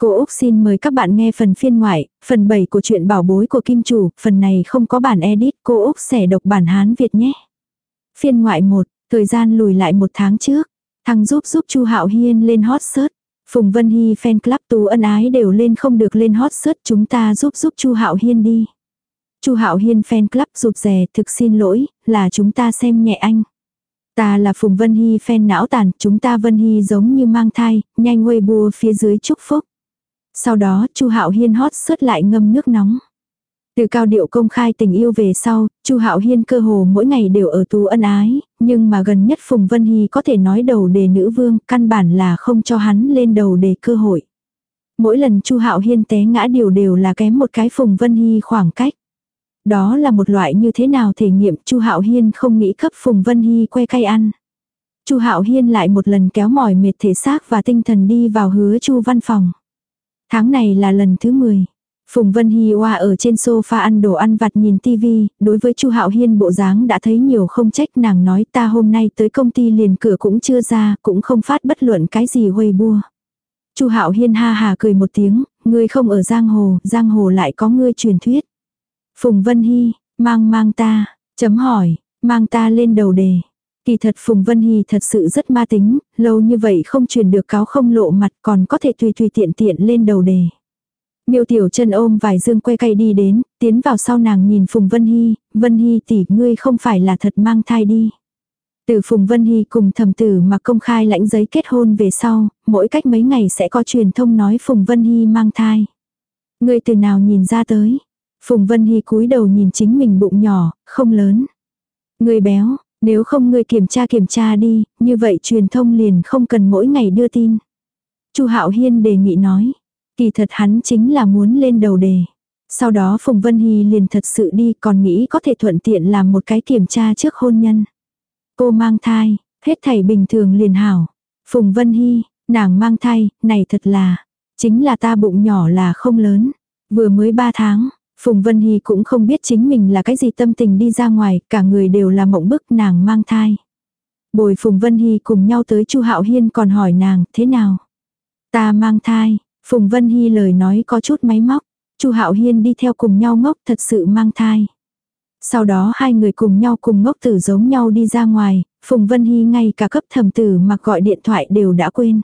Cô Úc xin mời các bạn nghe phần phiên ngoại, phần 7 của truyện bảo bối của Kim Chủ, phần này không có bản edit, cô Úc sẽ đọc bản Hán Việt nhé. Phiên ngoại 1, thời gian lùi lại một tháng trước, thằng giúp giúp Chu Hạo Hiên lên hot search. Phùng Vân Hy fan club tú ân ái đều lên không được lên hot search chúng ta giúp giúp Chu Hạo Hiên đi. Chu Hạo Hiên fan club rụt rè thực xin lỗi, là chúng ta xem nhẹ anh. Ta là Phùng Vân Hy fan não tàn, chúng ta Vân Hy giống như mang thai, nhanh quay bùa phía dưới chúc phúc. Sau đó Chu Hạo Hiên hót sớt lại ngâm nước nóng. Từ cao điệu công khai tình yêu về sau, Chu Hạo Hiên cơ hồ mỗi ngày đều ở tú ân ái, nhưng mà gần nhất Phùng Vân Hy có thể nói đầu đề nữ vương, căn bản là không cho hắn lên đầu đề cơ hội. Mỗi lần Chu Hạo Hiên té ngã điều đều là kém một cái Phùng Vân Hy khoảng cách. Đó là một loại như thế nào thể nghiệm Chu Hạo Hiên không nghĩ cấp Phùng Vân Hy que cay ăn. Chu Hạo Hiên lại một lần kéo mỏi mệt thể xác và tinh thần đi vào hứa Chu văn phòng. Tháng này là lần thứ 10. Phùng Vân Hy Hoa ở trên sofa ăn đồ ăn vặt nhìn tivi, đối với Chu Hạo Hiên bộ dáng đã thấy nhiều không trách nàng nói ta hôm nay tới công ty liền cửa cũng chưa ra, cũng không phát bất luận cái gì huây bua. Chu Hạo Hiên ha hà cười một tiếng, ngươi không ở giang hồ, giang hồ lại có ngươi truyền thuyết. Phùng Vân Hy, mang mang ta, chấm hỏi, mang ta lên đầu đề. Kỳ thật Phùng Vân Hy thật sự rất ma tính, lâu như vậy không truyền được cáo không lộ mặt còn có thể tùy tùy tiện tiện lên đầu đề. Miêu Tiểu chân ôm vài dương que cay đi đến, tiến vào sau nàng nhìn Phùng Vân Hy, Vân Hy tỷ ngươi không phải là thật mang thai đi. Từ Phùng Vân Hy cùng thầm tử mà công khai lãnh giấy kết hôn về sau, mỗi cách mấy ngày sẽ có truyền thông nói Phùng Vân Hy mang thai. Ngươi từ nào nhìn ra tới? Phùng Vân Hy cúi đầu nhìn chính mình bụng nhỏ, không lớn. Ngươi béo, nếu không ngươi kiểm tra kiểm tra đi, như vậy truyền thông liền không cần mỗi ngày đưa tin. Chu Hạo Hiên đề nghị nói, kỳ thật hắn chính là muốn lên đầu đề. Sau đó Phùng Vân Hy liền thật sự đi còn nghĩ có thể thuận tiện làm một cái kiểm tra trước hôn nhân. Cô mang thai, hết thảy bình thường liền hảo. Phùng Vân Hy, nàng mang thai, này thật là, chính là ta bụng nhỏ là không lớn. Vừa mới 3 tháng, Phùng Vân Hy cũng không biết chính mình là cái gì tâm tình đi ra ngoài, cả người đều là mộng bức nàng mang thai. Bồi Phùng Vân Hy cùng nhau tới Chu Hạo Hiên còn hỏi nàng, thế nào? Ta mang thai, Phùng Vân Hy lời nói có chút máy móc, Chu Hạo Hiên đi theo cùng nhau ngốc thật sự mang thai. Sau đó hai người cùng nhau cùng ngốc tử giống nhau đi ra ngoài, Phùng Vân Hy ngay cả cấp thầm tử mà gọi điện thoại đều đã quên.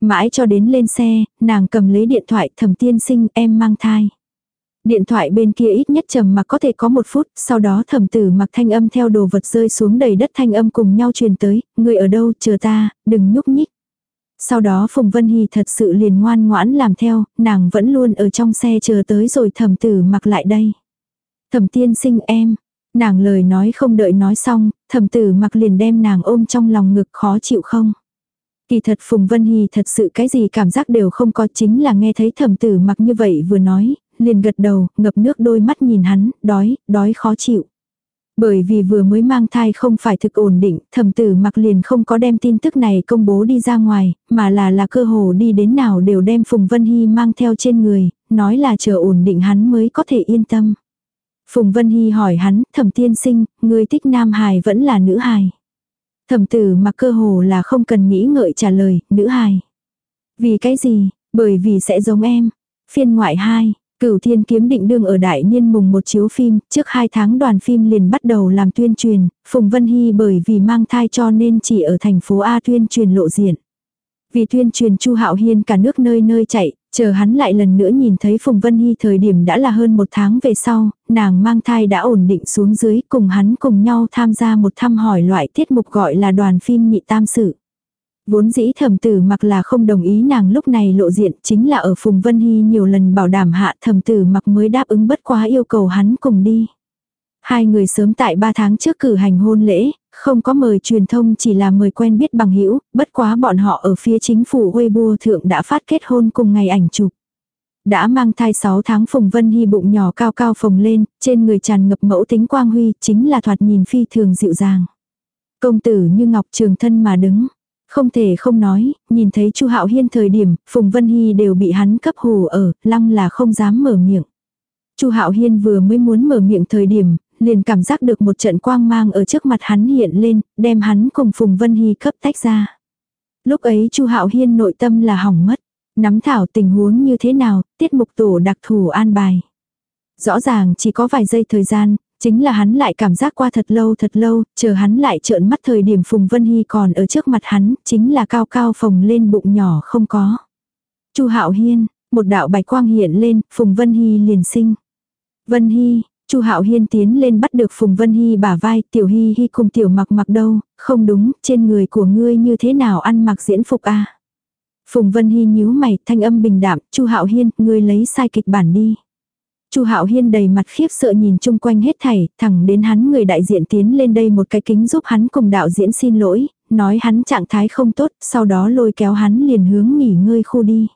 Mãi cho đến lên xe, nàng cầm lấy điện thoại thầm tiên sinh em mang thai. Điện thoại bên kia ít nhất trầm mặc có thể có một phút, sau đó thẩm tử mặc thanh âm theo đồ vật rơi xuống đầy đất thanh âm cùng nhau truyền tới, người ở đâu, chờ ta, đừng nhúc nhích. Sau đó Phùng Vân Hy thật sự liền ngoan ngoãn làm theo, nàng vẫn luôn ở trong xe chờ tới rồi thẩm tử mặc lại đây. Thẩm tiên sinh em, nàng lời nói không đợi nói xong, thẩm tử mặc liền đem nàng ôm trong lòng ngực khó chịu không. Kỳ thật Phùng Vân Hy thật sự cái gì cảm giác đều không có chính là nghe thấy thẩm tử mặc như vậy vừa nói, liền gật đầu, ngập nước đôi mắt nhìn hắn, đói, đói khó chịu. Bởi vì vừa mới mang thai không phải thực ổn định, thẩm tử mặc liền không có đem tin tức này công bố đi ra ngoài, mà là là cơ hồ đi đến nào đều đem Phùng Vân Hy mang theo trên người, nói là chờ ổn định hắn mới có thể yên tâm. Phùng Vân Hy hỏi hắn, thẩm tiên sinh, người thích nam hài vẫn là nữ hài. Thẩm tử mặc cơ hồ là không cần nghĩ ngợi trả lời, nữ hài. Vì cái gì? Bởi vì sẽ giống em. Phiên ngoại 2, Cửu Thiên Kiếm định đương ở đại niên mùng một chiếu phim, trước hai tháng đoàn phim liền bắt đầu làm tuyên truyền, Phùng Vân Hy bởi vì mang thai cho nên chỉ ở thành phố A tuyên truyền lộ diện. Vì tuyên truyền Chu Hạo Hiên cả nước nơi nơi chạy, chờ hắn lại lần nữa nhìn thấy Phùng Vân Hy thời điểm đã là hơn một tháng về sau, nàng mang thai đã ổn định xuống dưới cùng hắn cùng nhau tham gia một thăm hỏi loại tiết mục gọi là đoàn phim nhị tam sự. Vốn dĩ thẩm tử mặc là không đồng ý nàng lúc này lộ diện chính là ở Phùng Vân Hy nhiều lần bảo đảm hạ thẩm tử mặc mới đáp ứng bất quá yêu cầu hắn cùng đi. Hai người sớm tại ba tháng trước cử hành hôn lễ, không có mời truyền thông chỉ là mời quen biết bằng hữu bất quá bọn họ ở phía chính phủ Weibo thượng đã phát kết hôn cùng ngày ảnh chụp. Đã mang thai 6 tháng Phùng Vân Hy bụng nhỏ cao cao phồng lên, trên người tràn ngập mẫu tính quang huy, chính là thoạt nhìn phi thường dịu dàng. Công tử như ngọc trường thân mà đứng, không thể không nói, nhìn thấy Chu Hạo Hiên thời điểm, Phùng Vân Hy đều bị hắn cấp hù ở, lăng là không dám mở miệng. Chu Hạo Hiên vừa mới muốn mở miệng thời điểm, liền cảm giác được một trận quang mang ở trước mặt hắn hiện lên, đem hắn cùng Phùng Vân Hy cấp tách ra. Lúc ấy Chu Hạo Hiên nội tâm là hỏng mất. Nắm thảo tình huống như thế nào, tiết mục tổ đặc thù an bài. Rõ ràng chỉ có vài giây thời gian, chính là hắn lại cảm giác qua thật lâu thật lâu, chờ hắn lại trợn mắt thời điểm Phùng Vân Hy còn ở trước mặt hắn, chính là cao cao phồng lên bụng nhỏ không có. Chu Hạo Hiên, một đạo bạch quang hiện lên, Phùng Vân Hy liền sinh. Vân Hy, Chu Hạo Hiên tiến lên bắt được Phùng Vân Hy bả vai, Tiểu Hy Hy cùng Tiểu Mặc Mặc đâu, không đúng, trên người của ngươi như thế nào ăn mặc diễn phục a? Phùng Vân Hy nhíu mày, thanh âm bình đạm, Chu Hạo Hiên, ngươi lấy sai kịch bản đi. Chu Hạo Hiên đầy mặt khiếp sợ nhìn chung quanh hết thảy, thẳng đến hắn người đại diện tiến lên đây một cái kính giúp hắn cùng đạo diễn xin lỗi, nói hắn trạng thái không tốt, sau đó lôi kéo hắn liền hướng nghỉ ngơi khu đi.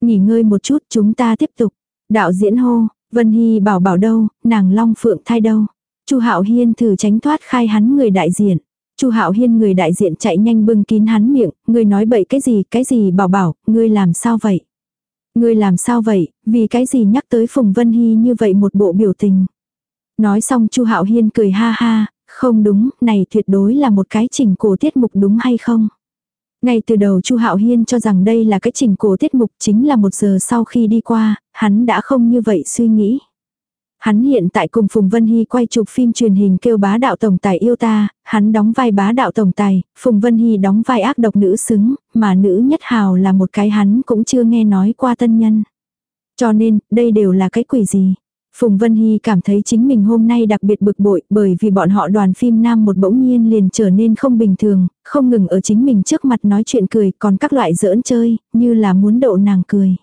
Nghỉ ngơi một chút, chúng ta tiếp tục. Đạo diễn hô, Vân Hy bảo bảo đâu, nàng Long Phượng thai đâu. Chu Hạo Hiên thử tránh thoát khai hắn người đại diện. Chu Hạo Hiên người đại diện chạy nhanh bưng kín hắn miệng, ngươi nói bậy cái gì, cái gì bảo bảo, ngươi làm sao vậy? Ngươi làm sao vậy, vì cái gì nhắc tới Phùng Vân Hy như vậy một bộ biểu tình. Nói xong Chu Hạo Hiên cười ha ha, không đúng, này tuyệt đối là một cái chỉnh cổ tiết mục đúng hay không? Ngay từ đầu Chu Hạo Hiên cho rằng đây là cái chỉnh cổ tiết mục chính là một giờ sau khi đi qua, hắn đã không như vậy suy nghĩ. Hắn hiện tại cùng Phùng Vân Hy quay chụp phim truyền hình kêu bá đạo tổng tài yêu ta, hắn đóng vai bá đạo tổng tài, Phùng Vân Hy đóng vai ác độc nữ xứng, mà nữ nhất hào là một cái hắn cũng chưa nghe nói qua tân nhân. Cho nên, đây đều là cái quỷ gì. Phùng Vân Hy cảm thấy chính mình hôm nay đặc biệt bực bội bởi vì bọn họ đoàn phim nam một bỗng nhiên liền trở nên không bình thường, không ngừng ở chính mình trước mặt nói chuyện cười còn các loại giỡn chơi, như là muốn đậu nàng cười.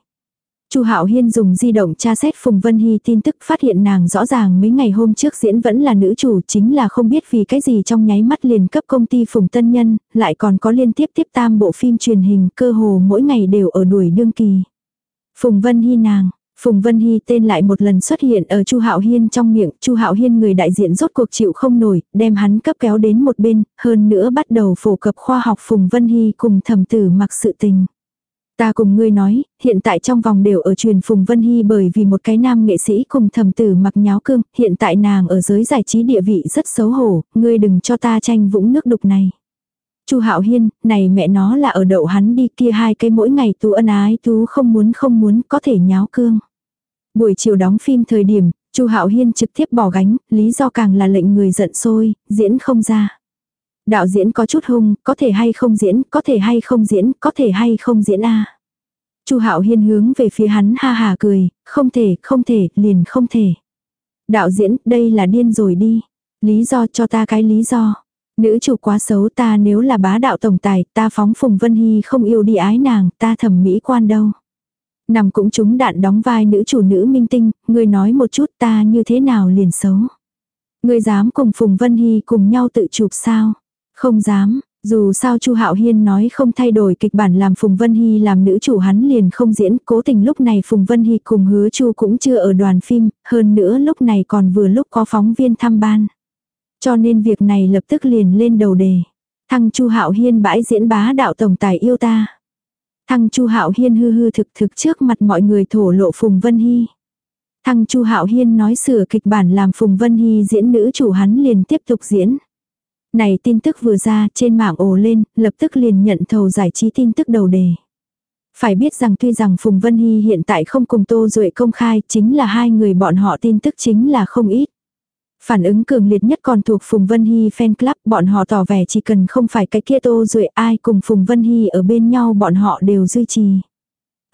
Chu Hạo Hiên dùng di động tra xét Phùng Vân Hy tin tức phát hiện nàng rõ ràng mấy ngày hôm trước diễn vẫn là nữ chủ chính là không biết vì cái gì trong nháy mắt liền cấp công ty Phùng Tân Nhân, lại còn có liên tiếp tiếp tam bộ phim truyền hình cơ hồ mỗi ngày đều ở đuổi đương kỳ. Phùng Vân Hy nàng, Phùng Vân Hy tên lại một lần xuất hiện ở Chu Hạo Hiên trong miệng, Chu Hạo Hiên người đại diện rốt cuộc chịu không nổi, đem hắn cấp kéo đến một bên, hơn nữa bắt đầu phổ cập khoa học Phùng Vân Hy cùng thầm tử mặc sự tình. Ta cùng ngươi nói, hiện tại trong vòng đều ở truyền Phùng Vân Hy bởi vì một cái nam nghệ sĩ cùng thầm tử mặc nháo cương, hiện tại nàng ở giới giải trí địa vị rất xấu hổ, ngươi đừng cho ta tranh vũng nước đục này. Chu Hạo Hiên, này mẹ nó là ở đậu hắn đi kia hai cái mỗi ngày tú ân ái tú không muốn không muốn có thể nháo cương. Buổi chiều đóng phim thời điểm, Chu Hạo Hiên trực tiếp bỏ gánh, lý do càng là lệnh người giận sôi, diễn không ra. Đạo diễn có chút hung, có thể hay không diễn, có thể hay không diễn, có thể hay không diễn a. Chu Hạo Hiên hướng về phía hắn ha hà cười, không thể, không thể, liền không thể. Đạo diễn, đây là điên rồi đi. Lý do cho ta cái lý do. Nữ chủ quá xấu ta nếu là bá đạo tổng tài, ta phóng Phùng Vân Hy không yêu đi ái nàng, ta thẩm mỹ quan đâu. Nằm cũng trúng đạn đóng vai nữ chủ nữ minh tinh, người nói một chút ta như thế nào liền xấu. Người dám cùng Phùng Vân Hy cùng nhau tự chụp sao? Không dám, dù sao Chu Hạo Hiên nói không thay đổi kịch bản làm Phùng Vân Hy làm nữ chủ hắn liền không diễn, cố tình lúc này Phùng Vân Hy cùng hứa Chu cũng chưa ở đoàn phim, hơn nữa lúc này còn vừa lúc có phóng viên thăm ban. Cho nên việc này lập tức liền lên đầu đề. Thăng Chu Hạo Hiên bãi diễn bá đạo tổng tài yêu ta. Thăng Chu Hạo Hiên hư hư thực thực trước mặt mọi người thổ lộ Phùng Vân Hy. Thăng Chu Hạo Hiên nói sửa kịch bản làm Phùng Vân Hy diễn nữ chủ hắn liền tiếp tục diễn. Này tin tức vừa ra trên mạng ồ lên, lập tức liền nhận thầu giải trí tin tức đầu đề. Phải biết rằng tuy rằng Phùng Vân Hy hiện tại không cùng Tô Duệ công khai, chính là hai người bọn họ tin tức chính là không ít. Phản ứng cường liệt nhất còn thuộc Phùng Vân Hy fan club, bọn họ tỏ vẻ chỉ cần không phải cái kia Tô Duệ ai cùng Phùng Vân Hy ở bên nhau bọn họ đều duy trì.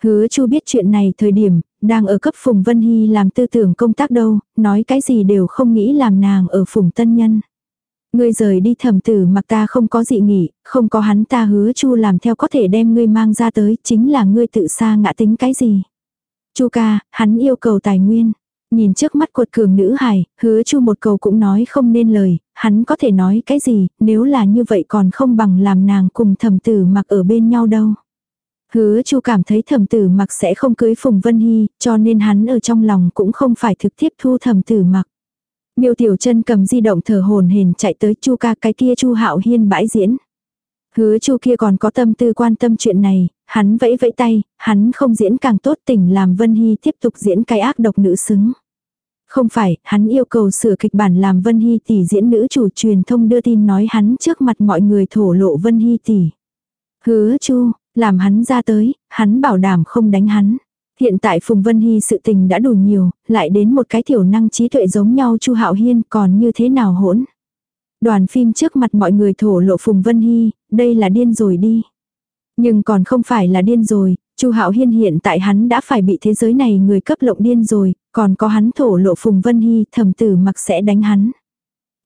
Hứa Chu biết chuyện này thời điểm, đang ở cấp Phùng Vân Hy làm tư tưởng công tác đâu, nói cái gì đều không nghĩ làm nàng ở Phùng Tân Nhân. Ngươi rời đi thầm tử mặc ta không có dị nghỉ, không có hắn ta hứa chu làm theo có thể đem ngươi mang ra tới, chính là ngươi tự xa ngã tính cái gì. chu ca, hắn yêu cầu tài nguyên. Nhìn trước mắt cuột cường nữ hài, hứa chu một cầu cũng nói không nên lời, hắn có thể nói cái gì, nếu là như vậy còn không bằng làm nàng cùng thầm tử mặc ở bên nhau đâu. Hứa chu cảm thấy thầm tử mặc sẽ không cưới Phùng Vân Hy, cho nên hắn ở trong lòng cũng không phải thực tiếp thu thầm tử mặc. Miêu Tiểu Chân cầm di động thở hồn hển chạy tới Chu ca cái kia Chu Hạo Hiên bãi diễn. Hứa Chu kia còn có tâm tư quan tâm chuyện này, hắn vẫy vẫy tay, hắn không diễn càng tốt tỉnh làm Vân Hy tiếp tục diễn cái ác độc nữ xứng. Không phải, hắn yêu cầu sửa kịch bản làm Vân Hy tỷ diễn nữ chủ truyền thông đưa tin nói hắn trước mặt mọi người thổ lộ Vân Hy tỷ. Hứa Chu, Làm hắn ra tới, hắn bảo đảm không đánh hắn. Hiện tại Phùng Vân Hy sự tình đã đủ nhiều, lại đến một cái thiểu năng trí tuệ giống nhau Chu Hạo Hiên còn như thế nào hỗn. Đoàn phim trước mặt mọi người thổ lộ Phùng Vân Hy, đây là điên rồi đi. Nhưng còn không phải là điên rồi, Chu Hạo Hiên hiện tại hắn đã phải bị thế giới này người cấp lộng điên rồi, còn có hắn thổ lộ Phùng Vân Hy, thầm tử mặc sẽ đánh hắn.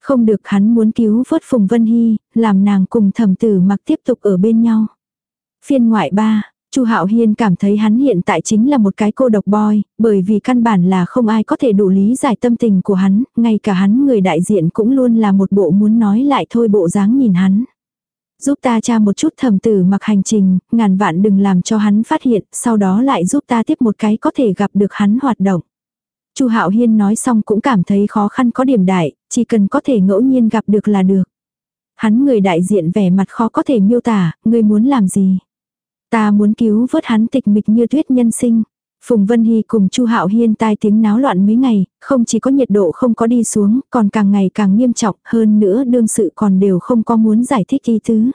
Không được hắn muốn cứu vớt Phùng Vân Hy, làm nàng cùng thầm tử mặc tiếp tục ở bên nhau. Phiên ngoại ba, Chu Hạo Hiên cảm thấy hắn hiện tại chính là một cái cô độc boy, bởi vì căn bản là không ai có thể đủ lý giải tâm tình của hắn, ngay cả hắn người đại diện cũng luôn là một bộ muốn nói lại thôi bộ dáng nhìn hắn. Giúp ta tra một chút thầm tử mặc hành trình, ngàn vạn đừng làm cho hắn phát hiện, sau đó lại giúp ta tiếp một cái có thể gặp được hắn hoạt động. Chu Hạo Hiên nói xong cũng cảm thấy khó khăn có điểm đại, chỉ cần có thể ngẫu nhiên gặp được là được. Hắn người đại diện vẻ mặt khó có thể miêu tả, Ngươi muốn làm gì. Ta muốn cứu vớt hắn tịch mịch như tuyết nhân sinh. Phùng Vân Hy cùng Chu Hạo Hiên tai tiếng náo loạn mấy ngày, không chỉ có nhiệt độ không có đi xuống, còn càng ngày càng nghiêm trọng, hơn nữa đương sự còn đều không có muốn giải thích ý tứ.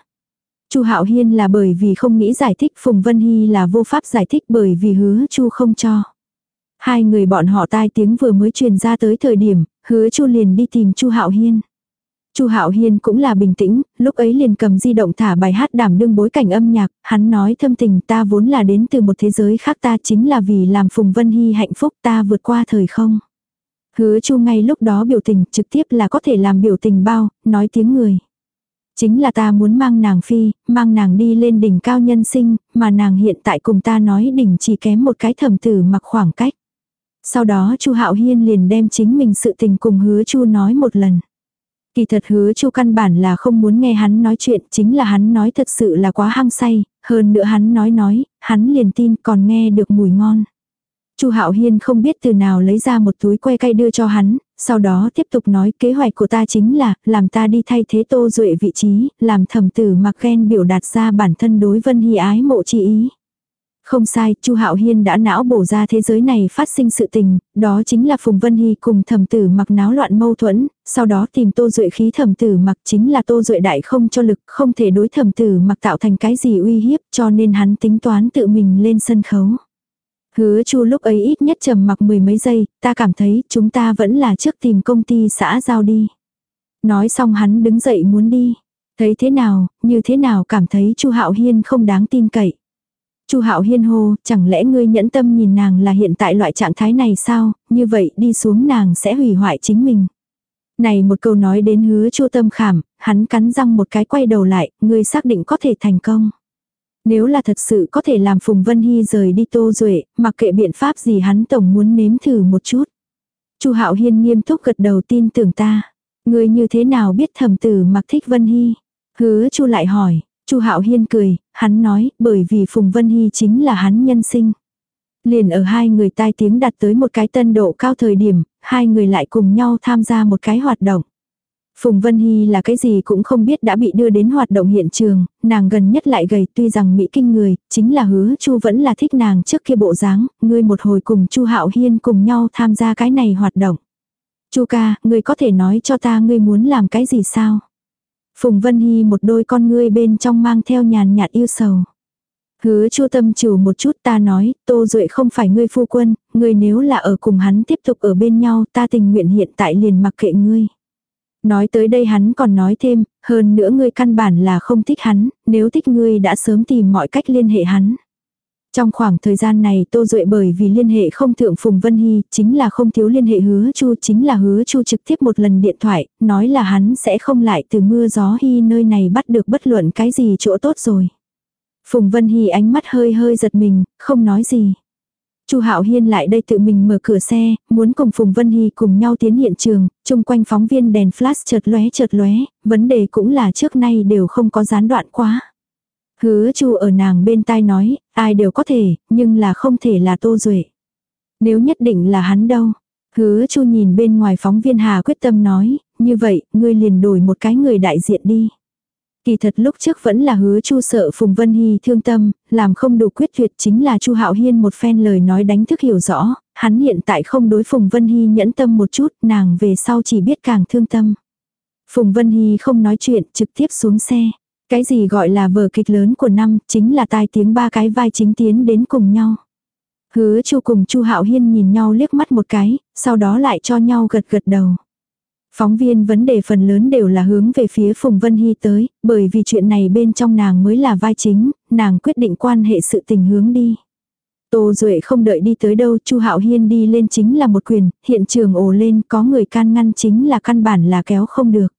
Chu Hạo Hiên là bởi vì không nghĩ giải thích, Phùng Vân Hy là vô pháp giải thích bởi vì hứa Chu không cho. Hai người bọn họ tai tiếng vừa mới truyền ra tới thời điểm, hứa Chu liền đi tìm Chu Hạo Hiên. Chu Hạo Hiên cũng là bình tĩnh, lúc ấy liền cầm di động thả bài hát đảm đương bối cảnh âm nhạc, hắn nói thâm tình ta vốn là đến từ một thế giới khác ta chính là vì làm Phùng Vân Hy hạnh phúc ta vượt qua thời không. Hứa Chu ngay lúc đó biểu tình trực tiếp là có thể làm biểu tình bao, nói tiếng người. Chính là ta muốn mang nàng phi, mang nàng đi lên đỉnh cao nhân sinh, mà nàng hiện tại cùng ta nói đỉnh chỉ kém một cái thầm tử mặc khoảng cách. Sau đó Chu Hạo Hiên liền đem chính mình sự tình cùng hứa Chu nói một lần. Kỳ thật hứa chu căn bản là không muốn nghe hắn nói chuyện, chính là hắn nói thật sự là quá hăng say, hơn nữa hắn nói nói, hắn liền tin còn nghe được mùi ngon. Chu Hạo Hiên không biết từ nào lấy ra một túi que cay đưa cho hắn, sau đó tiếp tục nói kế hoạch của ta chính là làm ta đi thay thế Tô Duệ vị trí, làm thẩm tử mặc ghen biểu đạt ra bản thân đối Vân Hy ái mộ chi ý. Không sai, Chu Hạo Hiên đã não bổ ra thế giới này phát sinh sự tình, đó chính là Phùng Vân Hy cùng thẩm tử mặc náo loạn mâu thuẫn, sau đó tìm Tô Duệ khí thẩm tử mặc chính là Tô Duệ đại không cho lực, không thể đối thẩm tử mặc tạo thành cái gì uy hiếp cho nên hắn tính toán tự mình lên sân khấu. Hứa Chu lúc ấy ít nhất trầm mặc mười mấy giây, ta cảm thấy chúng ta vẫn là trước tìm công ty xã giao đi. Nói xong hắn đứng dậy muốn đi. Thấy thế nào, như thế nào cảm thấy Chu Hạo Hiên không đáng tin cậy. Chu Hạo Hiên hô, chẳng lẽ ngươi nhẫn tâm nhìn nàng là hiện tại loại trạng thái này sao, như vậy đi xuống nàng sẽ hủy hoại chính mình. Này một câu nói đến hứa Chu Tâm khảm, hắn cắn răng một cái quay đầu lại, ngươi xác định có thể thành công. Nếu là thật sự có thể làm Phùng Vân Hy rời đi Tô Duệ, mặc kệ biện pháp gì hắn tổng muốn nếm thử một chút. Chu Hạo Hiên nghiêm túc gật đầu tin tưởng ta. Ngươi như thế nào biết thẩm tử mặc thích Vân Hy? Hứa Chu lại hỏi, Chu Hạo Hiên cười, hắn nói, bởi vì Phùng Vân Hy chính là hắn nhân sinh. Liền ở hai người tai tiếng đặt tới một cái tân độ cao thời điểm, hai người lại cùng nhau tham gia một cái hoạt động. Phùng Vân Hy là cái gì cũng không biết đã bị đưa đến hoạt động hiện trường, nàng gần nhất lại gầy tuy rằng mỹ kinh người, chính là hứa Chu vẫn là thích nàng trước kia bộ dáng, ngươi một hồi cùng Chu Hạo Hiên cùng nhau tham gia cái này hoạt động. Chu ca, ngươi có thể nói cho ta ngươi muốn làm cái gì sao? Phùng Vân Hy một đôi con ngươi bên trong mang theo nhàn nhạt yêu sầu. Hứa chu tâm chủ một chút ta nói, Tô Duệ không phải ngươi phu quân, ngươi nếu là ở cùng hắn tiếp tục ở bên nhau ta tình nguyện hiện tại liền mặc kệ ngươi. Nói tới đây hắn còn nói thêm, hơn nữa ngươi căn bản là không thích hắn, nếu thích ngươi đã sớm tìm mọi cách liên hệ hắn. Trong khoảng thời gian này Tô Duệ bởi vì liên hệ không thượng Phùng Vân Hy, chính là không thiếu liên hệ hứa Chu, chính là hứa Chu trực tiếp một lần điện thoại, nói là hắn sẽ không lại từ mưa gió Hy nơi này bắt được bất luận cái gì chỗ tốt rồi. Phùng Vân Hy ánh mắt hơi hơi giật mình, không nói gì. Chu Hạo Hiên lại đây tự mình mở cửa xe, muốn cùng Phùng Vân Hy cùng nhau tiến hiện trường, chung quanh phóng viên đèn flash chợt lóe chợt lóe, vấn đề cũng là trước nay đều không có gián đoạn quá. Hứa chu ở nàng bên tai nói, ai đều có thể, nhưng là không thể là Tô Duệ. Nếu nhất định là hắn đâu. Hứa chu nhìn bên ngoài phóng viên Hà quyết tâm nói, như vậy, ngươi liền đổi một cái người đại diện đi. Kỳ thật lúc trước vẫn là hứa Chu sợ Phùng Vân Hy thương tâm, làm không đủ quyết tuyệt chính là Chu Hạo Hiên một phen lời nói đánh thức hiểu rõ, hắn hiện tại không đối Phùng Vân Hy nhẫn tâm một chút, nàng về sau chỉ biết càng thương tâm. Phùng Vân Hy không nói chuyện, trực tiếp xuống xe. Cái gì gọi là vở kịch lớn của năm, chính là tai tiếng ba cái vai chính tiến đến cùng nhau. Hứa Chu cùng Chu Hạo Hiên nhìn nhau liếc mắt một cái, sau đó lại cho nhau gật gật đầu. Phóng viên vấn đề phần lớn đều là hướng về phía Phùng Vân Hy tới, bởi vì chuyện này bên trong nàng mới là vai chính, nàng quyết định quan hệ sự tình hướng đi. Tô Duệ không đợi đi tới đâu, Chu Hạo Hiên đi lên chính là một quyền, hiện trường ồ lên, có người can ngăn chính là căn bản là kéo không được.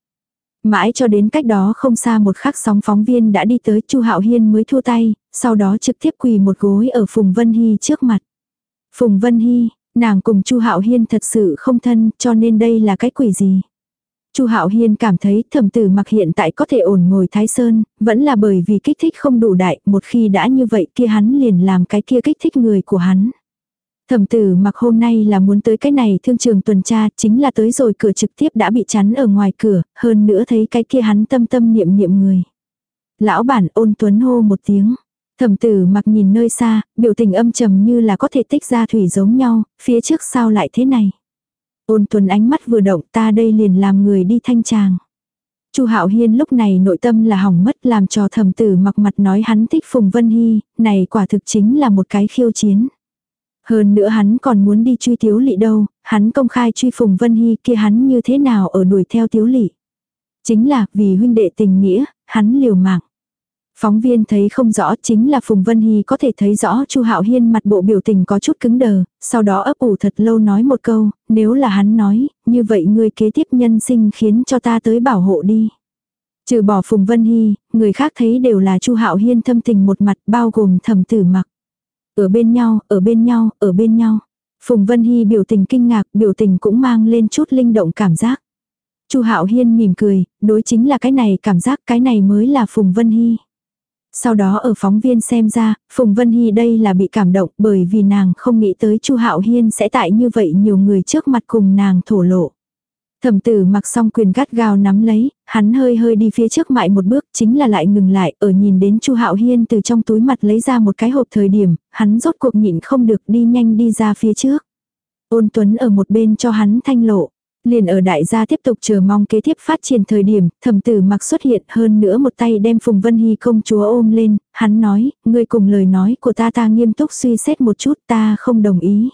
Mãi cho đến cách đó không xa một khắc sóng phóng viên đã đi tới Chu Hạo Hiên mới thua tay, sau đó trực tiếp quỳ một gối ở Phùng Vân Hy trước mặt. Phùng Vân Hy, nàng cùng Chu Hạo Hiên thật sự không thân, cho nên đây là cái quỷ gì? Chu Hạo Hiên cảm thấy thẩm tử mặc hiện tại có thể ổn ngồi Thái Sơn, vẫn là bởi vì kích thích không đủ đại, một khi đã như vậy kia hắn liền làm cái kia kích thích người của hắn. Thẩm tử mặc hôm nay là muốn tới cái này thương trường tuần tra, chính là tới rồi cửa trực tiếp đã bị chắn ở ngoài cửa, hơn nữa thấy cái kia hắn tâm tâm niệm niệm người. Lão bản ôn tuấn hô một tiếng. Thẩm tử mặc nhìn nơi xa, biểu tình âm trầm như là có thể tích ra thủy giống nhau, phía trước sao lại thế này. Ôn tuấn ánh mắt vừa động ta đây liền làm người đi thanh tràng. Chu Hạo Hiên lúc này nội tâm là hỏng mất làm cho thẩm tử mặc mặt nói hắn thích Phùng Vân Hy, này quả thực chính là một cái khiêu chiến. Hơn nữa hắn còn muốn đi truy Tiếu Lị đâu, hắn công khai truy Phùng Vân Hy kia hắn như thế nào ở đuổi theo Tiếu Lị. Chính là vì huynh đệ tình nghĩa, hắn liều mạng. Phóng viên thấy không rõ chính là Phùng Vân Hy có thể thấy rõ Chu Hạo Hiên mặt bộ biểu tình có chút cứng đờ, sau đó ấp ủ thật lâu nói một câu, nếu là hắn nói, như vậy người kế tiếp nhân sinh khiến cho ta tới bảo hộ đi. Trừ bỏ Phùng Vân Hy, người khác thấy đều là Chu Hạo Hiên thâm tình một mặt bao gồm thầm tử mặc. Ở bên nhau, ở bên nhau, ở bên nhau. Phùng Vân Hy biểu tình kinh ngạc, biểu tình cũng mang lên chút linh động cảm giác. Chu Hạo Hiên mỉm cười, đối chính là cái này cảm giác cái này mới là Phùng Vân Hy. Sau đó ở phóng viên xem ra, Phùng Vân Hy đây là bị cảm động bởi vì nàng không nghĩ tới Chu Hạo Hiên sẽ tại như vậy nhiều người trước mặt cùng nàng thổ lộ. Thẩm tử mặc xong quyền gắt gao nắm lấy, hắn hơi hơi đi phía trước mại một bước chính là lại ngừng lại ở nhìn đến chu hạo hiên từ trong túi mặt lấy ra một cái hộp thời điểm, hắn rốt cuộc nhịn không được đi nhanh đi ra phía trước. Ôn tuấn ở một bên cho hắn thanh lộ. Liền ở đại gia tiếp tục chờ mong kế tiếp phát triển thời điểm, thẩm tử mặc xuất hiện hơn nữa một tay đem Phùng Vân Hy công chúa ôm lên, hắn nói, ngươi cùng lời nói của ta ta nghiêm túc suy xét một chút ta không đồng ý.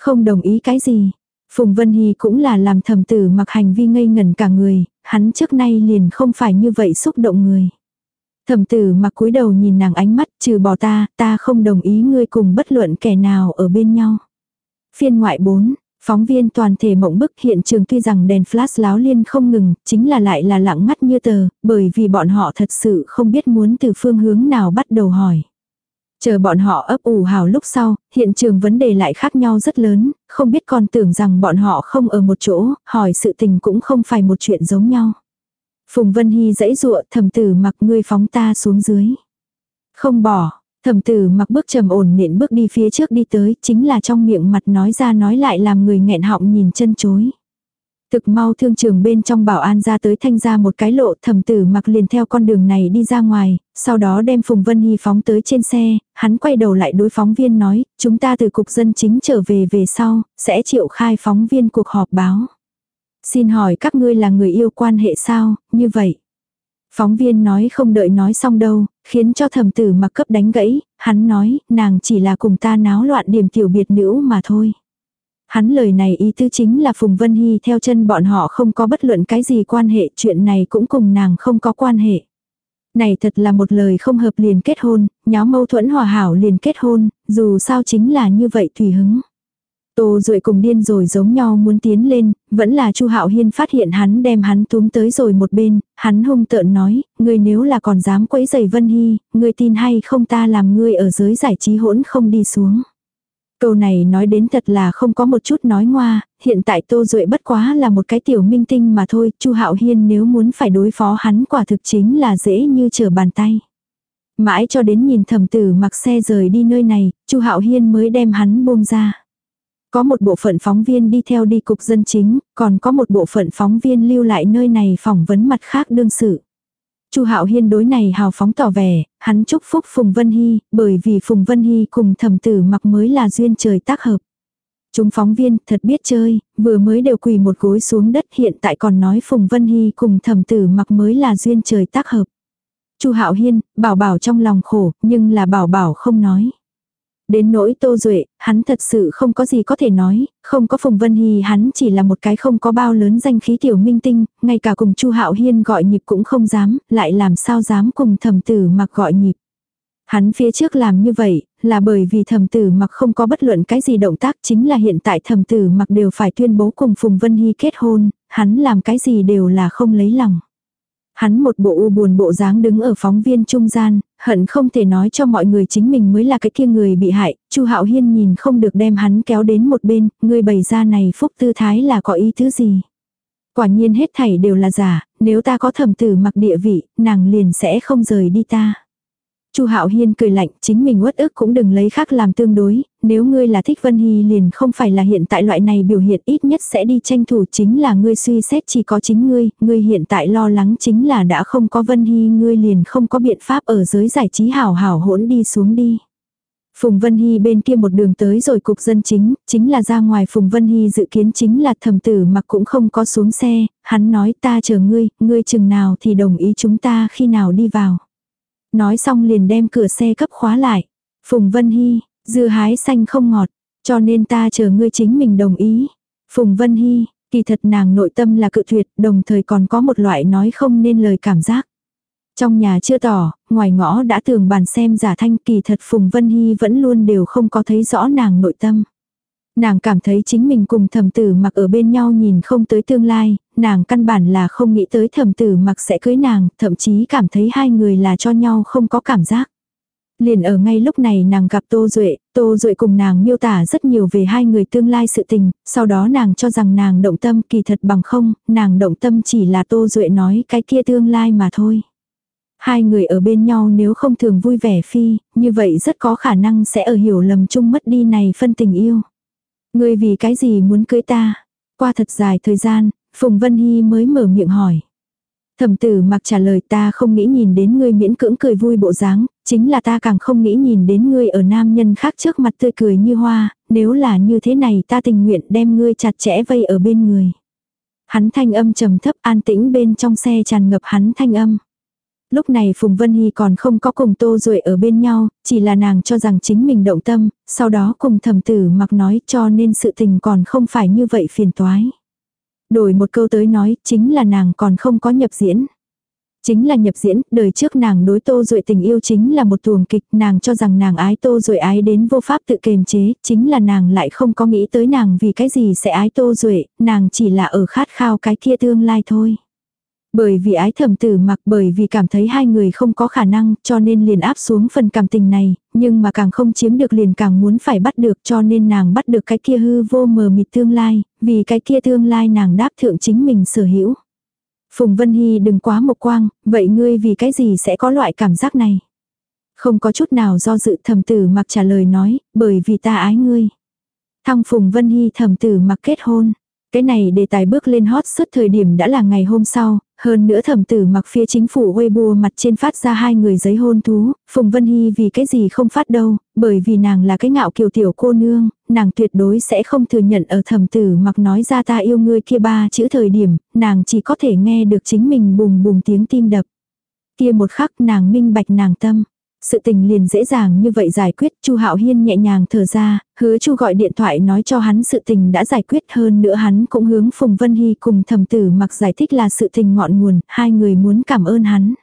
Không đồng ý cái gì, Phùng Vân Hy cũng là làm thầm tử mặc hành vi ngây ngẩn cả người, hắn trước nay liền không phải như vậy xúc động người. Thẩm tử mặc cúi đầu nhìn nàng ánh mắt trừ bỏ ta, ta không đồng ý ngươi cùng bất luận kẻ nào ở bên nhau. Phiên ngoại 4, phóng viên toàn thể mộng bức hiện trường tuy rằng đèn flash láo liên không ngừng, chính là lại là lặng ngắt như tờ, bởi vì bọn họ thật sự không biết muốn từ phương hướng nào bắt đầu hỏi. Chờ bọn họ ấp ủ hào lúc sau, hiện trường vấn đề lại khác nhau rất lớn, không biết còn tưởng rằng bọn họ không ở một chỗ, hỏi sự tình cũng không phải một chuyện giống nhau. Phùng Vân Hy dãy dụa thầm tử mặc ngươi phóng ta xuống dưới. Không bỏ, thầm tử mặc bước trầm ổn nện bước đi phía trước đi tới, chính là trong miệng mặt nói ra nói lại làm người nghẹn họng nhìn chân chối. Thực mau thương trường bên trong bảo an ra tới thanh ra một cái lộ thầm tử mặc liền theo con đường này đi ra ngoài, sau đó đem Phùng Vân Hy phóng tới trên xe, hắn quay đầu lại đối phóng viên nói, chúng ta từ cục dân chính trở về về sau, sẽ triệu khai phóng viên cuộc họp báo. Xin hỏi các ngươi là người yêu quan hệ sao, như vậy. Phóng viên nói không đợi nói xong đâu, khiến cho thầm tử mặc cấp đánh gãy, hắn nói, nàng chỉ là cùng ta náo loạn điểm tiểu biệt nữ mà thôi. Hắn lời này ý tư chính là Phùng Vân Hy theo chân bọn họ không có bất luận cái gì quan hệ, chuyện này cũng cùng nàng không có quan hệ. Này thật là một lời không hợp liền kết hôn, nháo mâu thuẫn hòa hảo liền kết hôn, dù sao chính là như vậy tùy hứng. Tô Duệ cùng điên rồi giống nhau muốn tiến lên, vẫn là Chu Hạo Hiên phát hiện hắn đem hắn túm tới rồi một bên, hắn hung tợn nói, ngươi nếu là còn dám quấy giày Vân Hy, ngươi tin hay không ta làm ngươi ở giới giải trí hỗn không đi xuống. Câu này nói đến thật là không có một chút nói ngoa, hiện tại Tô Duệ bất quá là một cái tiểu minh tinh mà thôi, Chu Hạo Hiên nếu muốn phải đối phó hắn quả thực chính là dễ như trở bàn tay. Mãi cho đến nhìn thẩm tử mặc xe rời đi nơi này, Chu Hạo Hiên mới đem hắn buông ra. Có một bộ phận phóng viên đi theo đi cục dân chính, còn có một bộ phận phóng viên lưu lại nơi này phỏng vấn mặt khác đương sự. Chu Hạo Hiên đối này hào phóng tỏ vẻ, hắn chúc phúc Phùng Vân Hy, bởi vì Phùng Vân Hy cùng thẩm tử mặc mới là duyên trời tác hợp. Chúng phóng viên thật biết chơi, vừa mới đều quỳ một gối xuống đất hiện tại còn nói Phùng Vân Hy cùng thẩm tử mặc mới là duyên trời tác hợp. Chu Hạo Hiên, bảo bảo trong lòng khổ, nhưng là bảo bảo không nói. Đến nỗi Tô Duệ, hắn thật sự không có gì có thể nói, không có Phùng Vân Hy hắn chỉ là một cái không có bao lớn danh khí tiểu minh tinh, ngay cả cùng Chu Hạo Hiên gọi nhịp cũng không dám, lại làm sao dám cùng thầm tử mặc gọi nhịp. Hắn phía trước làm như vậy, là bởi vì thầm tử mặc không có bất luận cái gì động tác chính là hiện tại thầm tử mặc đều phải tuyên bố cùng Phùng Vân Hy kết hôn, hắn làm cái gì đều là không lấy lòng. Hắn một bộ u buồn bộ dáng đứng ở phóng viên trung gian, hận không thể nói cho mọi người chính mình mới là cái kia người bị hại, Chu Hạo Hiên nhìn không được đem hắn kéo đến một bên, người bày ra này phúc tư thái là có ý thứ gì. Quả nhiên hết thảy đều là giả, nếu ta có thầm tử mặc địa vị, nàng liền sẽ không rời đi ta. Chu Hạo Hiên cười lạnh, chính mình uất ức cũng đừng lấy khác làm tương đối, nếu ngươi là thích Vân Hy liền không phải là hiện tại loại này biểu hiện ít nhất sẽ đi tranh thủ chính là ngươi suy xét chỉ có chính ngươi, ngươi hiện tại lo lắng chính là đã không có Vân Hy ngươi liền không có biện pháp ở giới giải trí hảo hảo hỗn đi xuống đi. Phùng Vân Hy bên kia một đường tới rồi cục dân chính, chính là ra ngoài Phùng Vân Hy dự kiến chính là thầm tử mặc cũng không có xuống xe, hắn nói ta chờ ngươi, ngươi chừng nào thì đồng ý chúng ta khi nào đi vào. Nói xong liền đem cửa xe cấp khóa lại. Phùng Vân Hy, dưa hái xanh không ngọt, cho nên ta chờ ngươi chính mình đồng ý. Phùng Vân Hy, kỳ thật nàng nội tâm là cự tuyệt, đồng thời còn có một loại nói không nên lời cảm giác. Trong nhà chưa tỏ, ngoài ngõ đã tường bàn xem giả thanh kỳ thật Phùng Vân Hy vẫn luôn đều không có thấy rõ nàng nội tâm. Nàng cảm thấy chính mình cùng thầm tử mặc ở bên nhau nhìn không tới tương lai, nàng căn bản là không nghĩ tới thầm tử mặc sẽ cưới nàng, thậm chí cảm thấy hai người là cho nhau không có cảm giác. Liền ở ngay lúc này nàng gặp Tô Duệ, Tô Duệ cùng nàng miêu tả rất nhiều về hai người tương lai sự tình, sau đó nàng cho rằng nàng động tâm kỳ thật bằng không, nàng động tâm chỉ là Tô Duệ nói cái kia tương lai mà thôi. Hai người ở bên nhau nếu không thường vui vẻ phi, như vậy rất có khả năng sẽ ở hiểu lầm chung mất đi này phân tình yêu. Ngươi vì cái gì muốn cưới ta? Qua thật dài thời gian, Phùng Vân Hy mới mở miệng hỏi. Thẩm tử mặc trả lời ta không nghĩ nhìn đến ngươi miễn cưỡng cười vui bộ dáng, chính là ta càng không nghĩ nhìn đến ngươi ở nam nhân khác trước mặt tươi cười như hoa, nếu là như thế này ta tình nguyện đem ngươi chặt chẽ vây ở bên người. Hắn thanh âm trầm thấp an tĩnh bên trong xe tràn ngập hắn thanh âm. Lúc này Phùng Vân Hy còn không có cùng Tô Duệ ở bên nhau, chỉ là nàng cho rằng chính mình động tâm, sau đó cùng thầm tử mặc nói cho nên sự tình còn không phải như vậy phiền toái. Đổi một câu tới nói, chính là nàng còn không có nhập diễn. Chính là nhập diễn, đời trước nàng đối tô duệ tình yêu chính là một tuồng kịch, nàng cho rằng nàng ái tô duệ ái đến vô pháp tự kềm chế, chính là nàng lại không có nghĩ tới nàng vì cái gì sẽ ái tô duệ, nàng chỉ là ở khát khao cái kia tương lai thôi. Bởi vì ái thầm tử mặc bởi vì cảm thấy hai người không có khả năng cho nên liền áp xuống phần cảm tình này, nhưng mà càng không chiếm được liền càng muốn phải bắt được cho nên nàng bắt được cái kia hư vô mờ mịt tương lai, vì cái kia tương lai nàng đáp thượng chính mình sở hữu. Phùng Vân Hy đừng quá mộc quang, vậy ngươi vì cái gì sẽ có loại cảm giác này? Không có chút nào do dự thầm tử mặc trả lời nói, bởi vì ta ái ngươi. Thăng Phùng Vân Hy thầm tử mặc kết hôn. Cái này đề tài bước lên hot suốt thời điểm đã là ngày hôm sau, hơn nữa thẩm tử mặc phía chính phủ Weibo mặt trên phát ra hai người giấy hôn thú, Phùng Vân Hy vì cái gì không phát đâu, bởi vì nàng là cái ngạo kiều tiểu cô nương, nàng tuyệt đối sẽ không thừa nhận ở thẩm tử mặc nói ra ta yêu ngươi kia ba chữ thời điểm, nàng chỉ có thể nghe được chính mình bùng bùng tiếng tim đập. Kia một khắc nàng minh bạch nàng tâm. Sự tình liền dễ dàng như vậy giải quyết, Chu Hạo Hiên nhẹ nhàng thở ra, hứa Chu gọi điện thoại nói cho hắn sự tình đã giải quyết hơn nữa hắn cũng hướng Phùng Vân Hy cùng thầm tử mặc giải thích là sự tình ngọn nguồn, hai người muốn cảm ơn hắn.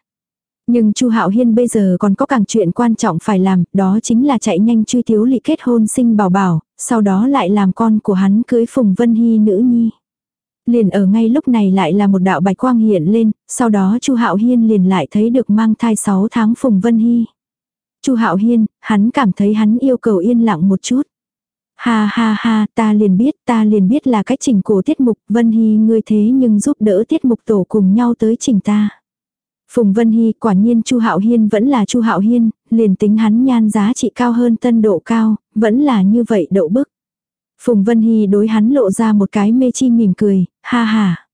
Nhưng Chu Hạo Hiên bây giờ còn có càng chuyện quan trọng phải làm, đó chính là chạy nhanh truy thiếu lị kết hôn sinh bảo bảo, sau đó lại làm con của hắn cưới Phùng Vân Hy nữ nhi. Liền ở ngay lúc này lại là một đạo bạch quang hiện lên, sau đó Chu Hạo Hiên liền lại thấy được mang thai 6 tháng Phùng Vân Hy. Chu Hạo Hiên, hắn cảm thấy hắn yêu cầu yên lặng một chút. Ha ha ha, ta liền biết, ta liền biết là cách chỉnh cổ tiết mục, Vân Hy ngươi thế nhưng giúp đỡ tiết mục tổ cùng nhau tới chỉnh ta. Phùng Vân Hy quả nhiên Chu Hạo Hiên vẫn là Chu Hạo Hiên, liền tính hắn nhan giá trị cao hơn tân độ cao, vẫn là như vậy đậu bức. Phùng Vân Hy đối hắn lộ ra một cái mê chi mỉm cười, ha ha.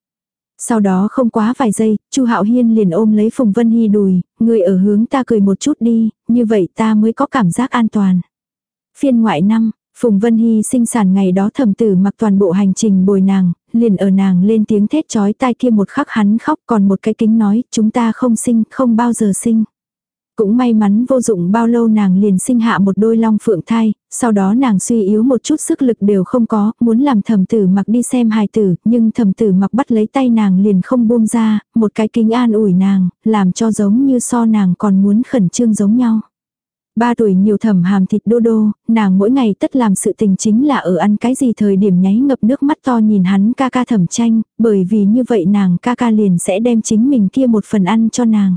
Sau đó không quá vài giây, Chu Hạo Hiên liền ôm lấy Phùng Vân Hy đùi, người ở hướng ta cười một chút đi, như vậy ta mới có cảm giác an toàn. Phiên ngoại năm, Phùng Vân Hy sinh sản ngày đó thầm tử mặc toàn bộ hành trình bồi nàng, liền ở nàng lên tiếng thét chói tai kia một khắc hắn khóc còn một cái kính nói, chúng ta không sinh, không bao giờ sinh. Cũng may mắn vô dụng bao lâu nàng liền sinh hạ một đôi long phượng thai, sau đó nàng suy yếu một chút sức lực đều không có, muốn làm thầm tử mặc đi xem hài tử, nhưng thầm tử mặc bắt lấy tay nàng liền không buông ra, một cái kính an ủi nàng, làm cho giống như so nàng còn muốn khẩn trương giống nhau. Ba tuổi nhiều thầm hàm thịt đô đô, nàng mỗi ngày tất làm sự tình chính là ở ăn cái gì thời điểm nháy ngập nước mắt to nhìn hắn ca ca thầm tranh, bởi vì như vậy nàng ca ca liền sẽ đem chính mình kia một phần ăn cho nàng.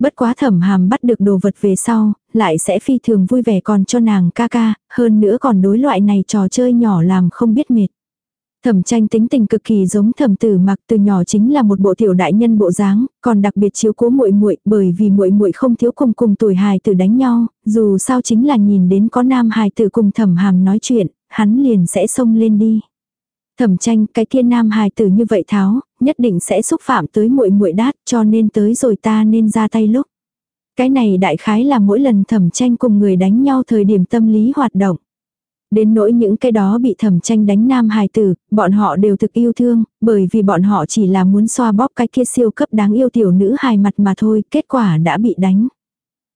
Bất quá thẩm hàm bắt được đồ vật về sau, lại sẽ phi thường vui vẻ còn cho nàng ca ca, hơn nữa còn đối loại này trò chơi nhỏ làm không biết mệt. Thẩm tranh tính tình cực kỳ giống thẩm tử mặc từ nhỏ chính là một bộ tiểu đại nhân bộ dáng, còn đặc biệt chiếu cố muội muội bởi vì muội muội không thiếu cùng cùng tuổi hài tử đánh nhau, dù sao chính là nhìn đến có nam hài tử cùng thẩm hàm nói chuyện, hắn liền sẽ xông lên đi. Thẩm tranh cái kia nam hài tử như vậy tháo, nhất định sẽ xúc phạm tới muội muội đát cho nên tới rồi ta nên ra tay lúc. Cái này đại khái là mỗi lần thẩm tranh cùng người đánh nhau thời điểm tâm lý hoạt động. Đến nỗi những cái đó bị thẩm tranh đánh nam hài tử, bọn họ đều thực yêu thương, bởi vì bọn họ chỉ là muốn xoa bóp cái kia siêu cấp đáng yêu tiểu nữ hài mặt mà thôi, kết quả đã bị đánh.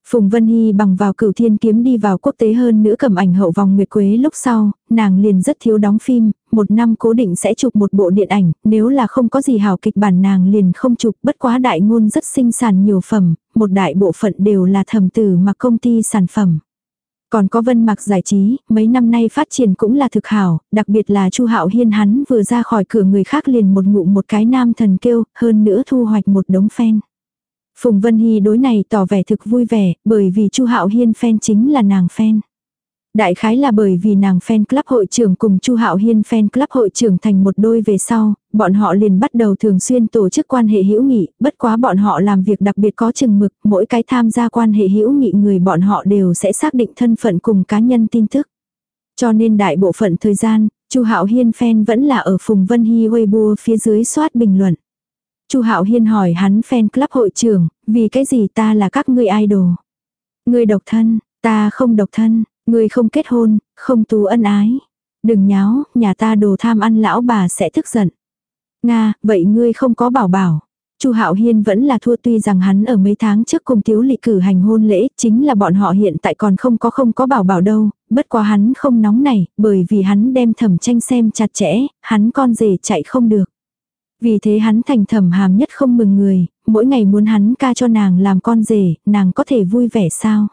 Phùng Vân Hy bằng vào cửu thiên kiếm đi vào quốc tế hơn nữa cầm ảnh hậu vòng Nguyệt Quế lúc sau, nàng liền rất thiếu đóng phim, một năm cố định sẽ chụp một bộ điện ảnh, nếu là không có gì hào kịch bản nàng liền không chụp, bất quá đại ngôn rất sinh sản nhiều phẩm, một đại bộ phận đều là thầm tử mà công ty sản phẩm. Còn có vân mặc giải trí, mấy năm nay phát triển cũng là thực hảo, đặc biệt là chu hạo hiên hắn vừa ra khỏi cửa người khác liền một ngụ một cái nam thần kêu, hơn nữa thu hoạch một đống phen. Phùng Vân Hy đối này tỏ vẻ thực vui vẻ, bởi vì chu hạo hiên fan chính là nàng fan. Đại khái là bởi vì nàng fan club hội trưởng cùng Chu Hạo Hiên fan club hội trưởng thành một đôi về sau, bọn họ liền bắt đầu thường xuyên tổ chức quan hệ hữu nghị, bất quá bọn họ làm việc đặc biệt có chừng mực, mỗi cái tham gia quan hệ hữu nghị người bọn họ đều sẽ xác định thân phận cùng cá nhân tin tức. Cho nên đại bộ phận thời gian, Chu Hạo Hiên fan vẫn là ở Phùng Vân Hy Weibo phía dưới soát bình luận. Chu Hạo Hiên hỏi hắn fan club hội trưởng, vì cái gì ta là các ngươi idol? Ngươi độc thân, ta không độc thân, Ngươi không kết hôn, không tú ân ái. Đừng nháo, nhà ta đồ tham ăn lão bà sẽ tức giận. Nga, vậy ngươi không có bảo bảo. Chu Hạo Hiên vẫn là thua tuy rằng hắn ở mấy tháng trước cùng Tiếu Lị cử hành hôn lễ, chính là bọn họ hiện tại còn không có không có bảo bảo đâu, bất quá hắn không nóng này, bởi vì hắn đem thẩm tranh xem chặt chẽ, hắn con rể chạy không được. Vì thế hắn thành thẩm hàm nhất không mừng người, mỗi ngày muốn hắn ca cho nàng làm con rể, nàng có thể vui vẻ sao?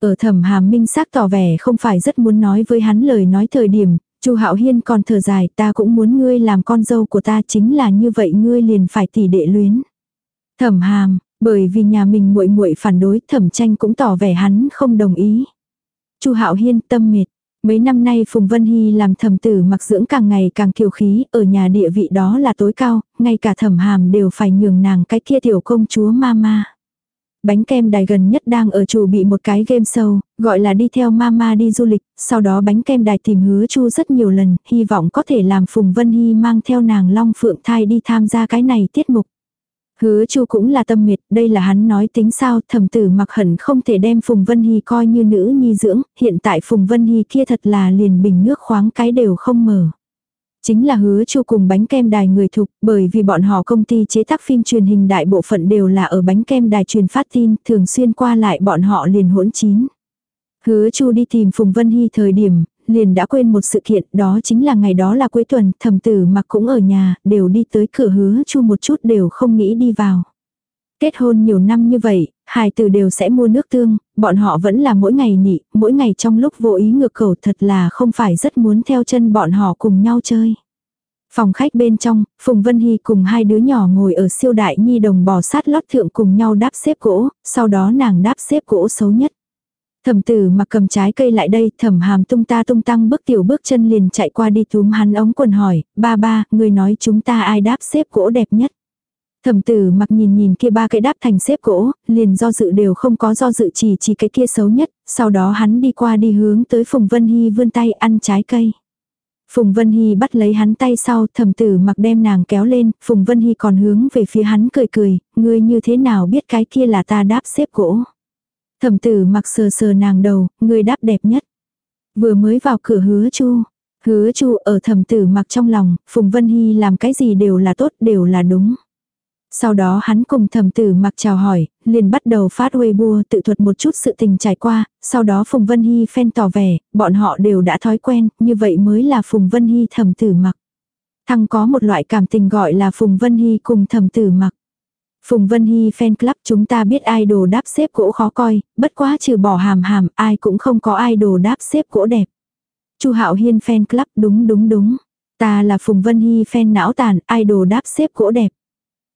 Ở thẩm hàm minh xác tỏ vẻ không phải rất muốn nói với hắn lời nói thời điểm, chu hạo hiên còn thở dài ta cũng muốn ngươi làm con dâu của ta chính là như vậy ngươi liền phải tỉ đệ luyến. Thẩm hàm, bởi vì nhà mình muội muội phản đối thẩm tranh cũng tỏ vẻ hắn không đồng ý. chu hạo hiên tâm mệt. Mấy năm nay Phùng Vân Hy làm thẩm tử mặc dưỡng càng ngày càng kiều khí, ở nhà địa vị đó là tối cao, ngay cả thẩm hàm đều phải nhường nàng cái kia tiểu công chúa Mama. bánh kem đài gần nhất đang ở chủ bị một cái game show, gọi là đi theo mama đi du lịch, sau đó bánh kem đài tìm hứa chu rất nhiều lần, hy vọng có thể làm Phùng Vân Hy mang theo nàng Long Phượng Thai đi tham gia cái này tiết mục. Hứa chu cũng là tâm miệt, đây là hắn nói tính sao, thầm tử mặc hẳn không thể đem Phùng Vân Hy coi như nữ nhi dưỡng, hiện tại Phùng Vân Hy kia thật là liền bình nước khoáng cái đều không mở. Chính là hứa chu cùng bánh kem đài người thục, bởi vì bọn họ công ty chế tác phim truyền hình đại bộ phận đều là ở bánh kem đài truyền phát tin, thường xuyên qua lại bọn họ liền hỗn chín. Hứa chu đi tìm Phùng Vân Hy thời điểm, liền đã quên một sự kiện, đó chính là ngày đó là cuối tuần, thầm tử mặc cũng ở nhà, đều đi tới cửa hứa chu một chút đều không nghĩ đi vào. Kết hôn nhiều năm như vậy, hài tử đều sẽ mua nước tương, bọn họ vẫn là mỗi ngày nị, mỗi ngày trong lúc vô ý ngược cầu thật là không phải rất muốn theo chân bọn họ cùng nhau chơi. Phòng khách bên trong, Phùng Vân Hy cùng hai đứa nhỏ ngồi ở siêu đại nhi đồng bò sát lót thượng cùng nhau đáp xếp gỗ, sau đó nàng đáp xếp gỗ xấu nhất. Thẩm tử mặc cầm trái cây lại đây, thẩm hàm tung ta tung tăng bước tiểu bước chân liền chạy qua đi túm hắn ống quần hỏi, ba ba, người nói chúng ta ai đáp xếp gỗ đẹp nhất. Thẩm tử mặc nhìn nhìn kia ba cái đáp thành xếp gỗ, liền do dự đều không có do dự chỉ chỉ cái kia xấu nhất, sau đó hắn đi qua đi hướng tới Phùng Vân Hy vươn tay ăn trái cây. Phùng Vân Hy bắt lấy hắn tay sau, thẩm tử mặc đem nàng kéo lên, Phùng Vân Hy còn hướng về phía hắn cười cười, ngươi như thế nào biết cái kia là ta đáp xếp gỗ. Thẩm tử mặc sờ sờ nàng đầu, người đáp đẹp nhất. Vừa mới vào cửa hứa chu, hứa chu ở thẩm tử mặc trong lòng, Phùng Vân Hy làm cái gì đều là tốt, đều là đúng. Sau đó hắn cùng thầm tử mặc chào hỏi, liền bắt đầu phát Weibo tự thuật một chút sự tình trải qua, sau đó Phùng Vân Hy phen tỏ vẻ, bọn họ đều đã thói quen, như vậy mới là Phùng Vân Hy thầm tử mặc. Thăng có một loại cảm tình gọi là Phùng Vân Hy cùng thầm tử mặc. Phùng Vân Hy fan club chúng ta biết idol đáp xếp cỗ khó coi, bất quá trừ bỏ hàm hàm ai cũng không có idol đáp xếp cỗ đẹp. Chu Hạo Hiên fan club đúng đúng đúng. Ta là Phùng Vân Hy fan não tàn, idol đáp xếp cỗ đẹp.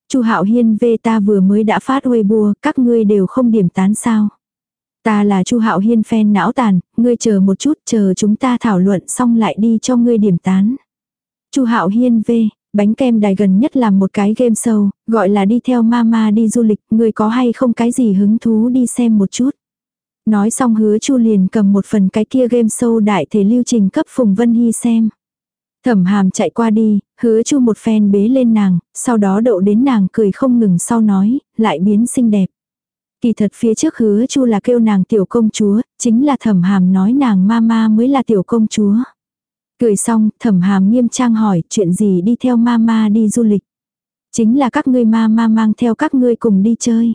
Chu Hạo Hiên về ta vừa mới đã phát Weibo, các ngươi đều không điểm tán sao? Ta là Chu Hạo Hiên fan não tàn, ngươi chờ một chút, chờ chúng ta thảo luận xong lại đi cho ngươi điểm tán. Chu Hạo Hiên về, bánh kem đài gần nhất làm một cái game show, gọi là đi theo mama đi du lịch, người có hay không cái gì hứng thú đi xem một chút. Nói xong hứa Chu liền cầm một phần cái kia game show đại thể lưu trình cấp Phùng Vân Hy xem. Thẩm hàm chạy qua đi, hứa chu một phen bế lên nàng, sau đó đậu đến nàng cười không ngừng sau nói, lại biến xinh đẹp. Kỳ thật phía trước hứa chu là kêu nàng tiểu công chúa, chính là thẩm hàm nói nàng mama mới là tiểu công chúa. Cười xong, thẩm hàm nghiêm trang hỏi chuyện gì đi theo mama đi du lịch. Chính là các ngươi mama mang theo các ngươi cùng đi chơi.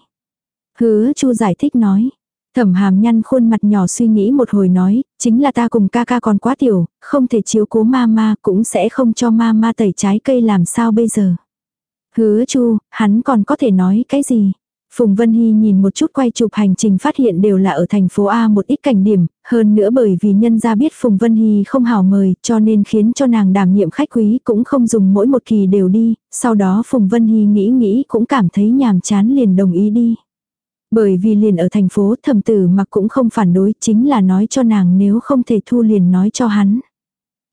Hứa chu giải thích nói. Thẩm hàm nhăn khuôn mặt nhỏ suy nghĩ một hồi nói, chính là ta cùng ca ca còn quá tiểu, không thể chiếu cố mama cũng sẽ không cho mama tẩy trái cây làm sao bây giờ. Hứa chu, hắn còn có thể nói cái gì? Phùng Vân Hy nhìn một chút quay chụp hành trình phát hiện đều là ở thành phố A một ít cảnh điểm, hơn nữa bởi vì nhân gia biết Phùng Vân Hy không hào mời cho nên khiến cho nàng đảm nhiệm khách quý cũng không dùng mỗi một kỳ đều đi, sau đó Phùng Vân Hy nghĩ nghĩ cũng cảm thấy nhàm chán liền đồng ý đi. Bởi vì liền ở thành phố thầm tử mặc cũng không phản đối chính là nói cho nàng nếu không thể thu liền nói cho hắn.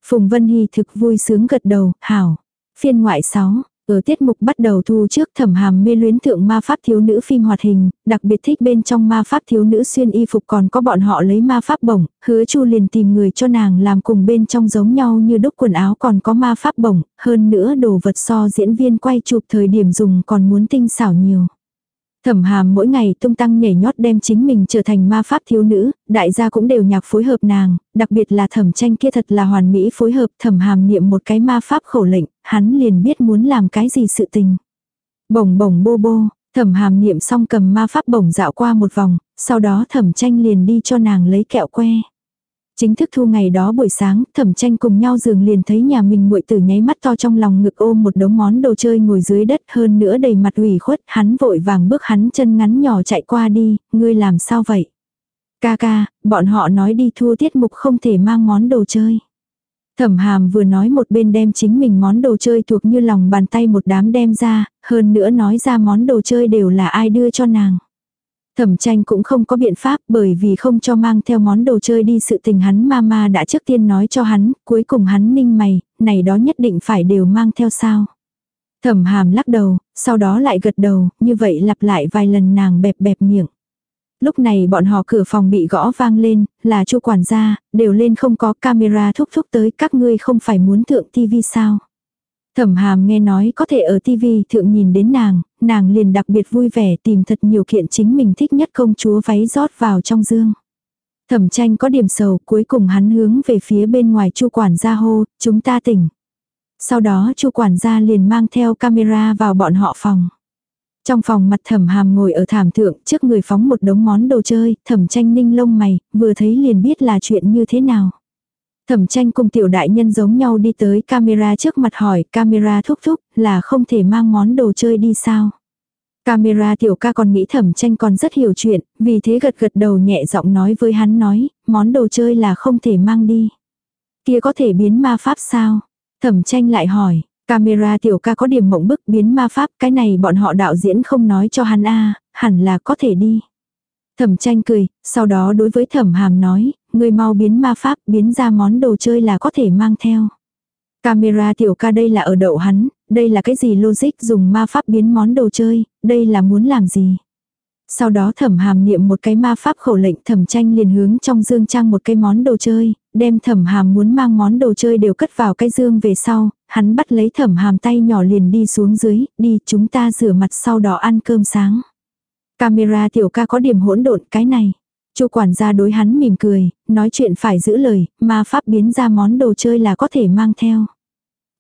Phùng Vân Hy thực vui sướng gật đầu, hảo. Phiên ngoại 6, ở tiết mục bắt đầu thu trước thẩm hàm mê luyến thượng ma pháp thiếu nữ phim hoạt hình, đặc biệt thích bên trong ma pháp thiếu nữ xuyên y phục còn có bọn họ lấy ma pháp bổng, hứa chu liền tìm người cho nàng làm cùng bên trong giống nhau như đúc quần áo còn có ma pháp bổng, hơn nữa đồ vật so diễn viên quay chụp thời điểm dùng còn muốn tinh xảo nhiều. Thẩm hàm mỗi ngày tung tăng nhảy nhót đem chính mình trở thành ma pháp thiếu nữ, đại gia cũng đều nhạc phối hợp nàng, đặc biệt là thẩm tranh kia thật là hoàn mỹ phối hợp thẩm hàm niệm một cái ma pháp khẩu lệnh, hắn liền biết muốn làm cái gì sự tình. Bổng bổng bô bô, thẩm hàm niệm xong cầm ma pháp bổng dạo qua một vòng, sau đó thẩm tranh liền đi cho nàng lấy kẹo que. Chính thức thu ngày đó buổi sáng, thẩm tranh cùng nhau giường liền thấy nhà mình muội tử nháy mắt to trong lòng ngực ôm một đống món đồ chơi ngồi dưới đất hơn nữa đầy mặt ủy khuất, hắn vội vàng bước hắn chân ngắn nhỏ chạy qua đi, ngươi làm sao vậy? Ca ca, bọn họ nói đi thua tiết mục không thể mang món đồ chơi. Thẩm hàm vừa nói một bên đem chính mình món đồ chơi thuộc như lòng bàn tay một đám đem ra, hơn nữa nói ra món đồ chơi đều là ai đưa cho nàng. Thẩm tranh cũng không có biện pháp bởi vì không cho mang theo món đồ chơi đi sự tình hắn mama đã trước tiên nói cho hắn, cuối cùng hắn ninh mày, này đó nhất định phải đều mang theo sao. Thẩm hàm lắc đầu, sau đó lại gật đầu, như vậy lặp lại vài lần nàng bẹp bẹp miệng. Lúc này bọn họ cửa phòng bị gõ vang lên, là chu quản gia, đều lên không có camera thúc thúc tới các ngươi không phải muốn thượng tivi sao. Thẩm hàm nghe nói có thể ở tivi thượng nhìn đến nàng, nàng liền đặc biệt vui vẻ tìm thật nhiều kiện chính mình thích nhất công chúa váy rót vào trong dương. Thẩm tranh có điểm sầu cuối cùng hắn hướng về phía bên ngoài chu quản gia hô, chúng ta tỉnh. Sau đó chu quản gia liền mang theo camera vào bọn họ phòng. Trong phòng mặt thẩm hàm ngồi ở thảm thượng trước người phóng một đống món đồ chơi, thẩm tranh ninh lông mày, vừa thấy liền biết là chuyện như thế nào. Thẩm tranh cùng tiểu đại nhân giống nhau đi tới camera trước mặt hỏi camera thúc thúc là không thể mang món đồ chơi đi sao. Camera tiểu ca còn nghĩ thẩm tranh còn rất hiểu chuyện, vì thế gật gật đầu nhẹ giọng nói với hắn nói, món đồ chơi là không thể mang đi. Kia có thể biến ma pháp sao? Thẩm tranh lại hỏi, camera tiểu ca có điểm mộng bức biến ma pháp, cái này bọn họ đạo diễn không nói cho hắn a hẳn là có thể đi. Thẩm tranh cười, sau đó đối với thẩm hàm nói, người mau biến ma pháp, biến ra món đồ chơi là có thể mang theo. Camera tiểu ca đây là ở đậu hắn, đây là cái gì logic dùng ma pháp biến món đồ chơi, đây là muốn làm gì. Sau đó thẩm hàm niệm một cái ma pháp khẩu lệnh thẩm tranh liền hướng trong dương trang một cái món đồ chơi, đem thẩm hàm muốn mang món đồ chơi đều cất vào cái dương về sau, hắn bắt lấy thẩm hàm tay nhỏ liền đi xuống dưới, đi chúng ta rửa mặt sau đó ăn cơm sáng. Camera tiểu ca có điểm hỗn độn cái này. Chu quản gia đối hắn mỉm cười, nói chuyện phải giữ lời, ma pháp biến ra món đồ chơi là có thể mang theo.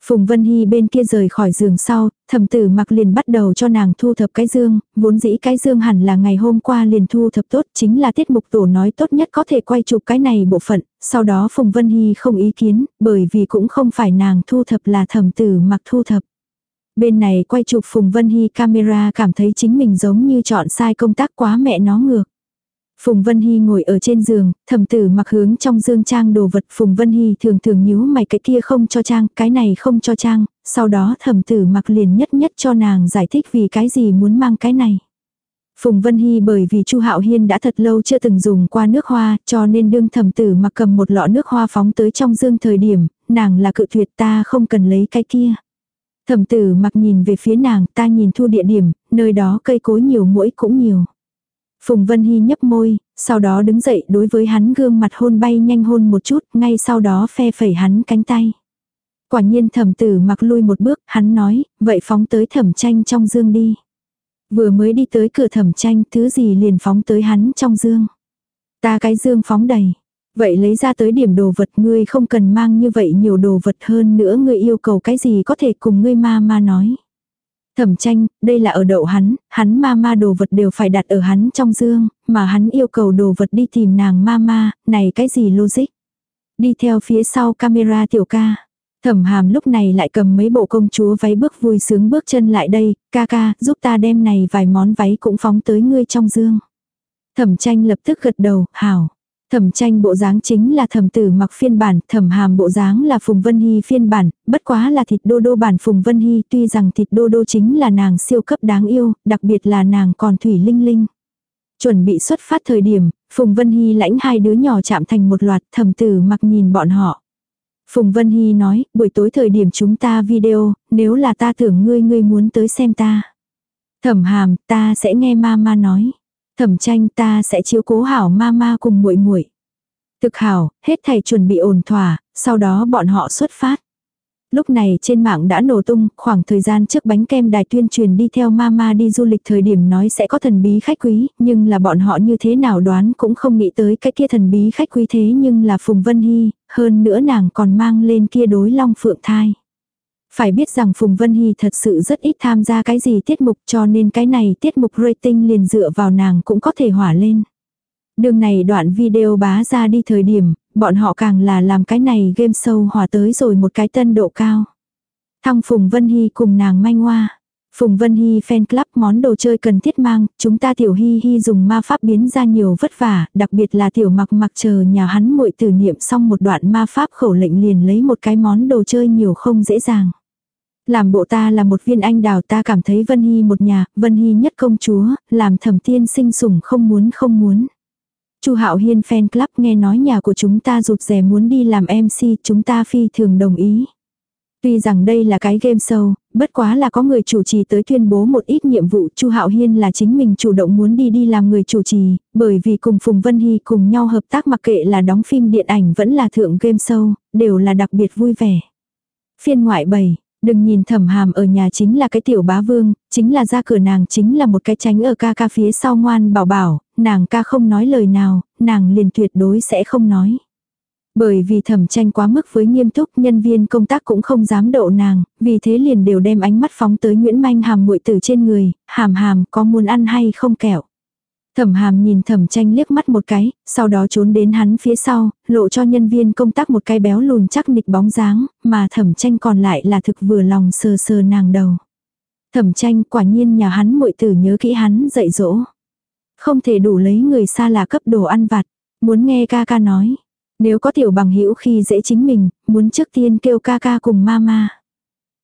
Phùng Vân Hy bên kia rời khỏi giường sau, thẩm tử mặc liền bắt đầu cho nàng thu thập cái dương, vốn dĩ cái dương hẳn là ngày hôm qua liền thu thập tốt, chính là tiết mục tổ nói tốt nhất có thể quay chụp cái này bộ phận, sau đó Phùng Vân Hy không ý kiến, bởi vì cũng không phải nàng thu thập là thẩm tử mặc thu thập. Bên này quay chụp Phùng Vân Hy camera cảm thấy chính mình giống như chọn sai công tác quá mẹ nó ngược. Phùng Vân Hy ngồi ở trên giường, thẩm tử mặc hướng trong dương trang đồ vật Phùng Vân Hy thường thường nhíu mày cái kia không cho trang, cái này không cho trang, sau đó thẩm tử mặc liền nhất nhất cho nàng giải thích vì cái gì muốn mang cái này. Phùng Vân Hy bởi vì Chu Hạo Hiên đã thật lâu chưa từng dùng qua nước hoa, cho nên đương thẩm tử mặc cầm một lọ nước hoa phóng tới trong dương thời điểm, nàng là cự tuyệt ta không cần lấy cái kia. Thẩm tử mặc nhìn về phía nàng, ta nhìn thu địa điểm, nơi đó cây cối nhiều mũi cũng nhiều. Phùng Vân Hy nhấp môi, sau đó đứng dậy đối với hắn gương mặt hôn bay nhanh hôn một chút, ngay sau đó phe phẩy hắn cánh tay. Quả nhiên thẩm tử mặc lui một bước, hắn nói, vậy phóng tới thẩm tranh trong dương đi. Vừa mới đi tới cửa thẩm tranh, thứ gì liền phóng tới hắn trong dương. Ta cái dương phóng đầy. Vậy lấy ra tới điểm đồ vật ngươi không cần mang như vậy nhiều đồ vật hơn nữa ngươi yêu cầu cái gì có thể cùng ngươi ma ma nói. Thẩm tranh, đây là ở đậu hắn, hắn ma ma đồ vật đều phải đặt ở hắn trong dương, mà hắn yêu cầu đồ vật đi tìm nàng ma ma, này cái gì logic. Đi theo phía sau camera tiểu ca. Thẩm hàm lúc này lại cầm mấy bộ công chúa váy bước vui sướng bước chân lại đây, ca ca, giúp ta đem này vài món váy cũng phóng tới ngươi trong dương. Thẩm tranh lập tức gật đầu, hảo. Thẩm tranh bộ dáng chính là thẩm tử mặc phiên bản, thẩm hàm bộ dáng là Phùng Vân Hy phiên bản, bất quá là thịt đô đô bản Phùng Vân Hy tuy rằng thịt đô đô chính là nàng siêu cấp đáng yêu, đặc biệt là nàng còn thủy linh linh. Chuẩn bị xuất phát thời điểm, Phùng Vân Hy lãnh hai đứa nhỏ chạm thành một loạt thẩm tử mặc nhìn bọn họ. Phùng Vân Hy nói, buổi tối thời điểm chúng ta video, nếu là ta tưởng ngươi ngươi muốn tới xem ta. Thẩm hàm, ta sẽ nghe ma ma nói. Thẩm tranh ta sẽ chiếu cố hảo mama cùng muội muội. Thực hảo, hết thầy chuẩn bị ổn thỏa, sau đó bọn họ xuất phát. Lúc này trên mạng đã nổ tung, khoảng thời gian trước bánh kem đài tuyên truyền đi theo mama đi du lịch thời điểm nói sẽ có thần bí khách quý, nhưng là bọn họ như thế nào đoán cũng không nghĩ tới cái kia thần bí khách quý thế nhưng là Phùng Vân Hy, hơn nữa nàng còn mang lên kia đối long phượng thai. Phải biết rằng Phùng Vân Hy thật sự rất ít tham gia cái gì tiết mục cho nên cái này tiết mục rating liền dựa vào nàng cũng có thể hỏa lên. Đường này đoạn video bá ra đi thời điểm, bọn họ càng là làm cái này game show hỏa tới rồi một cái tân độ cao. Thăng Phùng Vân Hy cùng nàng manh hoa. Phùng Vân Hy fan club món đồ chơi cần thiết mang, chúng ta tiểu hy hy dùng ma pháp biến ra nhiều vất vả, đặc biệt là tiểu mặc mặc chờ nhà hắn muội tử niệm xong một đoạn ma pháp khẩu lệnh liền lấy một cái món đồ chơi nhiều không dễ dàng. Làm bộ ta là một viên anh đào ta cảm thấy Vân Hy một nhà, Vân Hy nhất công chúa, làm thẩm tiên sinh sủng không muốn không muốn. Chu Hạo Hiên fan club nghe nói nhà của chúng ta rụt rè muốn đi làm MC, chúng ta phi thường đồng ý. Tuy rằng đây là cái game show, bất quá là có người chủ trì tới tuyên bố một ít nhiệm vụ, Chu Hạo Hiên là chính mình chủ động muốn đi đi làm người chủ trì, bởi vì cùng Phùng Vân Hy cùng nhau hợp tác mặc kệ là đóng phim điện ảnh vẫn là thượng game show, đều là đặc biệt vui vẻ. Phiên ngoại 7, Đừng nhìn thẩm hàm ở nhà chính là cái tiểu bá vương, chính là ra cửa nàng chính là một cái tránh ở ca ca phía sau ngoan bảo bảo, nàng ca không nói lời nào, nàng liền tuyệt đối sẽ không nói. Bởi vì thẩm tranh quá mức với nghiêm túc nhân viên công tác cũng không dám độ nàng, vì thế liền đều đem ánh mắt phóng tới Nguyễn Manh hàm muội tử trên người, hàm hàm có muốn ăn hay không kẹo. Thẩm hàm nhìn thẩm tranh liếc mắt một cái, sau đó trốn đến hắn phía sau, lộ cho nhân viên công tác một cái béo lùn chắc nịch bóng dáng, mà thẩm tranh còn lại là thực vừa lòng sờ sờ nàng đầu. Thẩm tranh quả nhiên nhà hắn muội tử nhớ kỹ hắn dạy dỗ. Không thể đủ lấy người xa là cấp đồ ăn vặt, muốn nghe ca ca nói. Nếu có tiểu bằng hữu khi dễ chính mình, muốn trước tiên kêu ca ca cùng mama.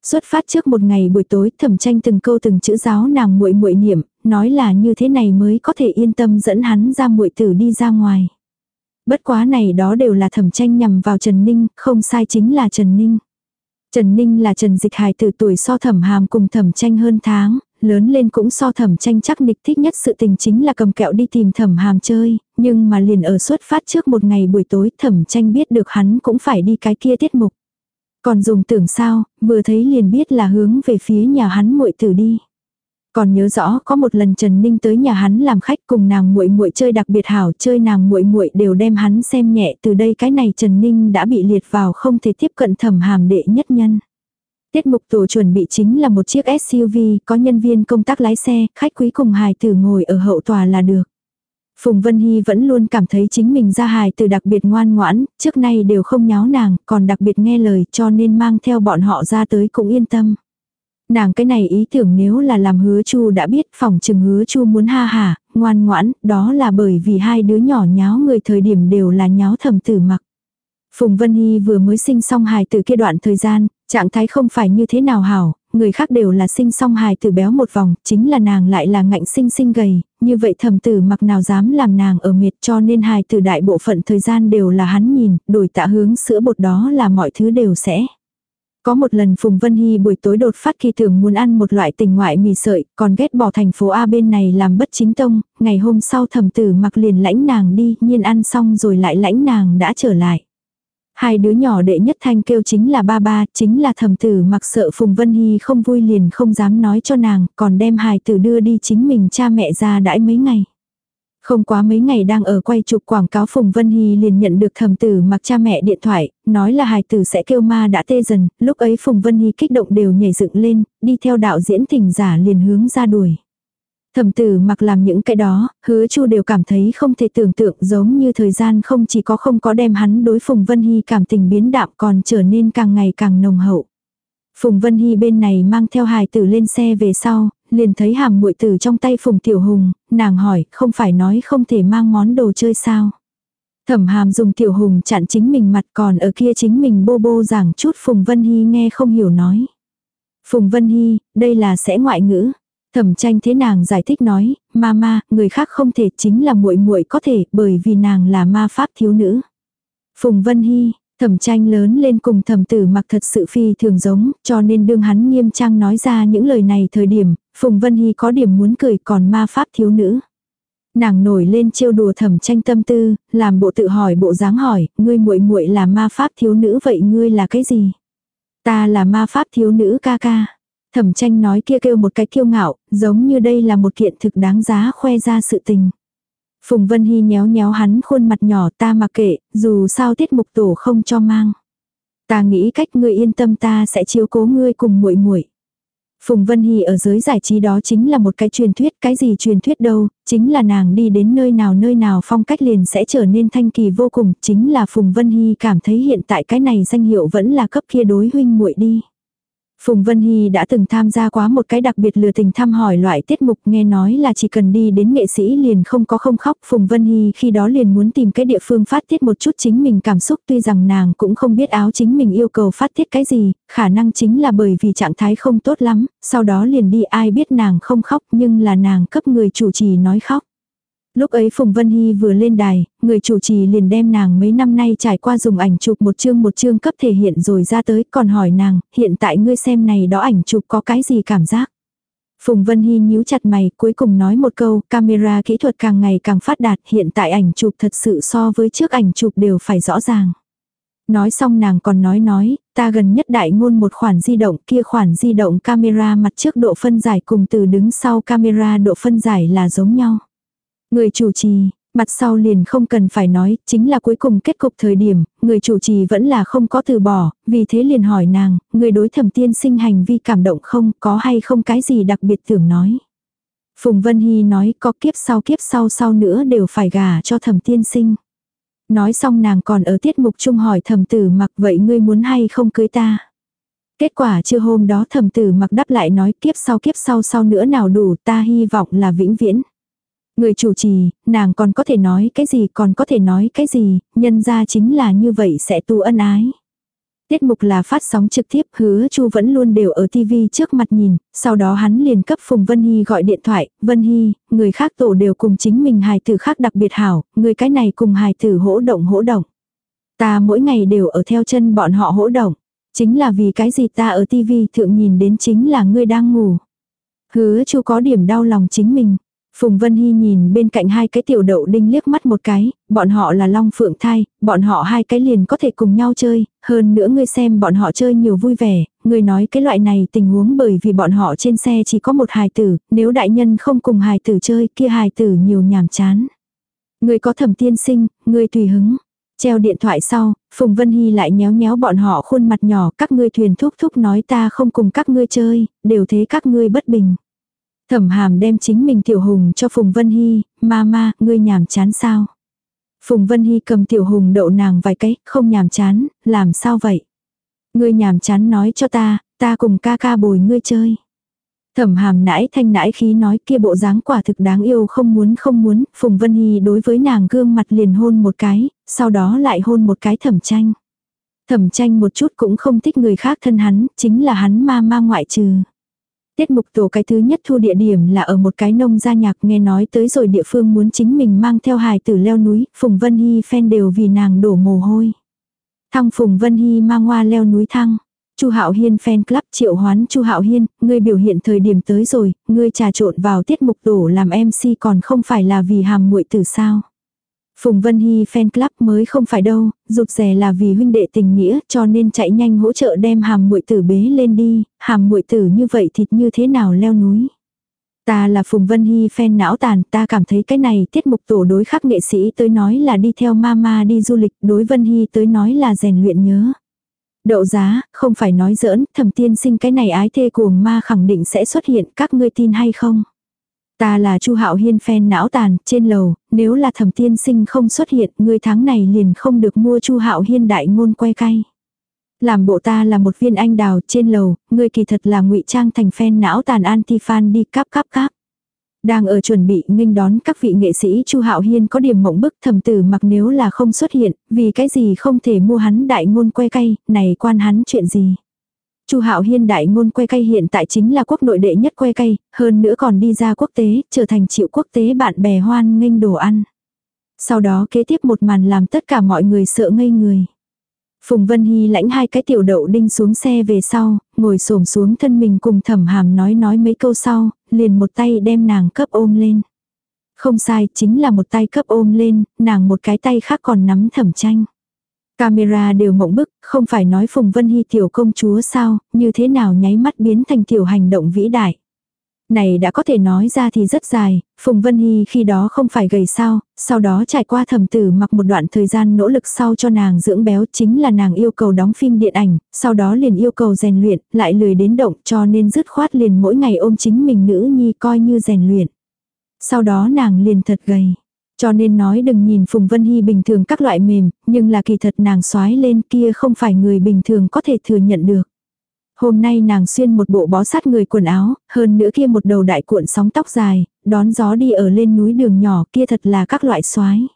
Xuất phát trước một ngày buổi tối, Thẩm Tranh từng câu từng chữ giáo nàng muội muội niệm, nói là như thế này mới có thể yên tâm dẫn hắn ra muội tử đi ra ngoài. Bất quá này đó đều là Thẩm Tranh nhằm vào Trần Ninh, không sai chính là Trần Ninh. Trần Ninh là Trần Dịch Hải từ tuổi so Thẩm Hàm cùng Thẩm Tranh hơn tháng, lớn lên cũng so Thẩm Tranh chắc nịch thích nhất sự tình chính là cầm kẹo đi tìm Thẩm Hàm chơi, nhưng mà liền ở xuất phát trước một ngày buổi tối Thẩm Tranh biết được hắn cũng phải đi cái kia tiết mục. Còn dùng tưởng sao, vừa thấy liền biết là hướng về phía nhà hắn muội tử đi. Còn nhớ rõ có một lần Trần Ninh tới nhà hắn làm khách cùng nàng muội muội chơi đặc biệt hảo, chơi nàng muội muội đều đem hắn xem nhẹ, từ đây cái này Trần Ninh đã bị liệt vào không thể tiếp cận thẩm hàm đệ nhất nhân. Tiết mục tổ chuẩn bị chính là một chiếc SUV, có nhân viên công tác lái xe, khách quý cùng hài tử ngồi ở hậu tòa là được. Phùng Vân Hy vẫn luôn cảm thấy chính mình ra hài từ đặc biệt ngoan ngoãn, trước nay đều không nháo nàng, còn đặc biệt nghe lời cho nên mang theo bọn họ ra tới cũng yên tâm. Nàng cái này ý tưởng nếu là làm hứa chu đã biết phòng chừng hứa chu muốn ha hà, ngoan ngoãn, đó là bởi vì hai đứa nhỏ nháo người thời điểm đều là nháo thầm tử mặc. Phùng Vân Hy vừa mới sinh xong hài từ kia đoạn thời gian, trạng thái không phải như thế nào hảo, người khác đều là sinh song hài tử béo một vòng, chính là nàng lại là ngạnh sinh sinh gầy, như vậy thầm tử mặc nào dám làm nàng ở miệt cho nên hài tử đại bộ phận thời gian đều là hắn nhìn, đổi tạ hướng sữa bột đó là mọi thứ đều sẽ. Có một lần Phùng Vân Hy buổi tối đột phát khi tưởng muốn ăn một loại tình ngoại mì sợi, còn ghét bỏ thành phố A bên này làm bất chính tông, ngày hôm sau thầm tử mặc liền lãnh nàng đi, nhiên ăn xong rồi lại lãnh nàng đã trở lại. Hai đứa nhỏ đệ nhất thanh kêu chính là ba ba, chính là thầm tử mặc sợ Phùng Vân Hy không vui liền không dám nói cho nàng, còn đem hài tử đưa đi chính mình cha mẹ ra đãi mấy ngày. Không quá mấy ngày đang ở quay chụp quảng cáo Phùng Vân Hy liền nhận được thầm tử mặc cha mẹ điện thoại, nói là hài tử sẽ kêu ma đã tê dần, lúc ấy Phùng Vân Hy kích động đều nhảy dựng lên, đi theo đạo diễn thỉnh giả liền hướng ra đuổi. Thẩm tử mặc làm những cái đó, hứa chu đều cảm thấy không thể tưởng tượng giống như thời gian không chỉ có không có đem hắn đối Phùng Vân Hy cảm tình biến đạm còn trở nên càng ngày càng nồng hậu. Phùng Vân Hy bên này mang theo hài tử lên xe về sau, liền thấy hàm muội tử trong tay Phùng Tiểu Hùng, nàng hỏi không phải nói không thể mang món đồ chơi sao. Thẩm hàm dùng Tiểu Hùng chặn chính mình mặt còn ở kia chính mình bô bô giảng chút Phùng Vân Hy nghe không hiểu nói. Phùng Vân Hy, đây là sẽ ngoại ngữ. Thẩm tranh thế nàng giải thích nói, mama, người khác không thể chính là muội muội có thể bởi vì nàng là ma pháp thiếu nữ. Phùng Vân Hy, thẩm tranh lớn lên cùng thẩm tử mặc thật sự phi thường giống, cho nên đương hắn nghiêm trang nói ra những lời này thời điểm, Phùng Vân Hy có điểm muốn cười còn ma pháp thiếu nữ. Nàng nổi lên trêu đùa thẩm tranh tâm tư, làm bộ tự hỏi bộ dáng hỏi, ngươi muội muội là ma pháp thiếu nữ vậy ngươi là cái gì? Ta là ma pháp thiếu nữ ca ca. Thẩm tranh nói kia kêu một cái kiêu ngạo, giống như đây là một kiện thực đáng giá khoe ra sự tình. Phùng Vân Hy nhéo nhéo hắn khuôn mặt nhỏ ta mặc kệ, dù sao tiết mục tổ không cho mang. Ta nghĩ cách ngươi yên tâm ta sẽ chiếu cố ngươi cùng muội muội. Phùng Vân Hy ở giới giải trí đó chính là một cái truyền thuyết, cái gì truyền thuyết đâu, chính là nàng đi đến nơi nào nơi nào phong cách liền sẽ trở nên thanh kỳ vô cùng, chính là Phùng Vân Hy cảm thấy hiện tại cái này danh hiệu vẫn là cấp kia đối huynh muội đi. Phùng Vân Hy đã từng tham gia quá một cái đặc biệt lừa tình thăm hỏi loại tiết mục nghe nói là chỉ cần đi đến nghệ sĩ liền không có không khóc. Phùng Vân Hy khi đó liền muốn tìm cái địa phương phát tiết một chút chính mình cảm xúc tuy rằng nàng cũng không biết áo chính mình yêu cầu phát tiết cái gì, khả năng chính là bởi vì trạng thái không tốt lắm, sau đó liền đi ai biết nàng không khóc nhưng là nàng cấp người chủ trì nói khóc. Lúc ấy Phùng Vân Hy vừa lên đài, người chủ trì liền đem nàng mấy năm nay trải qua dùng ảnh chụp một chương một chương cấp thể hiện rồi ra tới, còn hỏi nàng, hiện tại ngươi xem này đó ảnh chụp có cái gì cảm giác. Phùng Vân Hy nhíu chặt mày, cuối cùng nói một câu, camera kỹ thuật càng ngày càng phát đạt, hiện tại ảnh chụp thật sự so với trước ảnh chụp đều phải rõ ràng. Nói xong nàng còn nói nói, ta gần nhất đại ngôn một khoản di động kia khoản di động camera mặt trước độ phân giải cùng từ đứng sau camera độ phân giải là giống nhau. Người chủ trì, mặt sau liền không cần phải nói, chính là cuối cùng kết cục thời điểm, người chủ trì vẫn là không có từ bỏ, vì thế liền hỏi nàng, người đối thẩm tiên sinh hành vi cảm động không, có hay không cái gì đặc biệt tưởng nói. Phùng Vân Hy nói có kiếp sau kiếp sau sau nữa đều phải gả cho thẩm tiên sinh. Nói xong nàng còn ở tiết mục chung hỏi thẩm tử mặc vậy ngươi muốn hay không cưới ta. Kết quả chưa hôm đó thẩm tử mặc đáp lại nói kiếp sau kiếp sau sau nữa nào đủ ta hy vọng là vĩnh viễn. Người chủ trì, nàng còn có thể nói cái gì còn có thể nói cái gì, nhân ra chính là như vậy sẽ tu ân ái. Tiết mục là phát sóng trực tiếp hứa chu vẫn luôn đều ở TV trước mặt nhìn, sau đó hắn liền cấp Phùng Vân Hy gọi điện thoại, Vân Hy, người khác tổ đều cùng chính mình hài tử khác đặc biệt hảo, người cái này cùng hài tử hỗ động hỗ động. Ta mỗi ngày đều ở theo chân bọn họ hỗ động, chính là vì cái gì ta ở TV thượng nhìn đến chính là ngươi đang ngủ. Hứa chu có điểm đau lòng chính mình. Phùng Vân Hy nhìn bên cạnh hai cái tiểu đậu đinh liếc mắt một cái, bọn họ là long phượng thai, bọn họ hai cái liền có thể cùng nhau chơi, hơn nữa ngươi xem bọn họ chơi nhiều vui vẻ, ngươi nói cái loại này tình huống bởi vì bọn họ trên xe chỉ có một hài tử, nếu đại nhân không cùng hài tử chơi kia hài tử nhiều nhàm chán. Ngươi có thẩm tiên sinh, ngươi tùy hứng. Treo điện thoại sau, Phùng Vân Hy lại nhéo nhéo bọn họ khuôn mặt nhỏ, các ngươi thuyền thúc thúc nói ta không cùng các ngươi chơi, đều thế các ngươi bất bình. Thẩm hàm đem chính mình tiểu hùng cho Phùng Vân Hy, ma ma, ngươi nhàm chán sao? Phùng Vân Hy cầm tiểu hùng đậu nàng vài cái, không nhàm chán, làm sao vậy? Ngươi nhàm chán nói cho ta, ta cùng ca ca bồi ngươi chơi. Thẩm hàm nãi thanh nãi khí nói kia bộ dáng quả thực đáng yêu không muốn không muốn, Phùng Vân Hy đối với nàng gương mặt liền hôn một cái, sau đó lại hôn một cái thẩm tranh. Thẩm tranh một chút cũng không thích người khác thân hắn, chính là hắn ma ma ngoại trừ. Tiết mục tổ cái thứ nhất thu địa điểm là ở một cái nông gia nhạc nghe nói tới rồi địa phương muốn chính mình mang theo hài tử leo núi, Phùng Vân Hy phen đều vì nàng đổ mồ hôi. Thăng Phùng Vân Hy mang hoa leo núi thăng. Chu Hạo Hiên fan club triệu hoán Chu Hạo Hiên, ngươi biểu hiện thời điểm tới rồi, ngươi trà trộn vào tiết mục tổ làm MC còn không phải là vì hàm muội tử sao. Phùng Vân Hy fan club mới không phải đâu, rụt rè là vì huynh đệ tình nghĩa cho nên chạy nhanh hỗ trợ đem hàm muội tử bế lên đi, hàm muội tử như vậy thịt như thế nào leo núi. Ta là Phùng Vân Hy fan não tàn, ta cảm thấy cái này tiết mục tổ đối khắc nghệ sĩ tới nói là đi theo mama đi du lịch, đối Vân Hy tới nói là rèn luyện nhớ. Đậu giá, không phải nói giỡn, thẩm tiên sinh cái này ái thê cuồng ma khẳng định sẽ xuất hiện, các ngươi tin hay không? Ta là Chu Hạo Hiên phen não tàn, trên lầu, nếu là thẩm tiên sinh không xuất hiện, ngươi tháng này liền không được mua Chu Hạo Hiên đại ngôn quay cay. Làm bộ ta là một viên anh đào trên lầu, ngươi kỳ thật là ngụy trang thành phen não tàn anti-fan đi cắp cắp cắp. Đang ở chuẩn bị nghênh đón các vị nghệ sĩ Chu Hạo Hiên có điểm mộng bức thầm tử mặc nếu là không xuất hiện, vì cái gì không thể mua hắn đại ngôn que cay, này quan hắn chuyện gì. Chu Hạo Hiên đại ngôn que cay hiện tại chính là quốc nội đệ nhất que cay, hơn nữa còn đi ra quốc tế, trở thành chịu quốc tế bạn bè hoan nghênh đồ ăn. Sau đó kế tiếp một màn làm tất cả mọi người sợ ngây người. Phùng Vân Hy lãnh hai cái tiểu đậu đinh xuống xe về sau, ngồi xổm xuống thân mình cùng thẩm hàm nói nói mấy câu sau, liền một tay đem nàng cấp ôm lên. Không sai, chính là một tay cấp ôm lên, nàng một cái tay khác còn nắm thẩm tranh. Camera đều mộng bức, không phải nói Phùng Vân Hy tiểu công chúa sao, như thế nào nháy mắt biến thành tiểu hành động vĩ đại. Này đã có thể nói ra thì rất dài, Phùng Vân Hy khi đó không phải gầy sao, sau đó trải qua thầm tử mặc một đoạn thời gian nỗ lực sau cho nàng dưỡng béo chính là nàng yêu cầu đóng phim điện ảnh, sau đó liền yêu cầu rèn luyện, lại lười đến động cho nên dứt khoát liền mỗi ngày ôm chính mình nữ nhi coi như rèn luyện. Sau đó nàng liền thật gầy. Cho nên nói đừng nhìn Phùng Vân Hy bình thường các loại mềm, nhưng là kỳ thật nàng xoái lên kia không phải người bình thường có thể thừa nhận được. Hôm nay nàng xuyên một bộ bó sát người quần áo, hơn nữa kia một đầu đại cuộn sóng tóc dài, đón gió đi ở lên núi đường nhỏ kia thật là các loại xoái.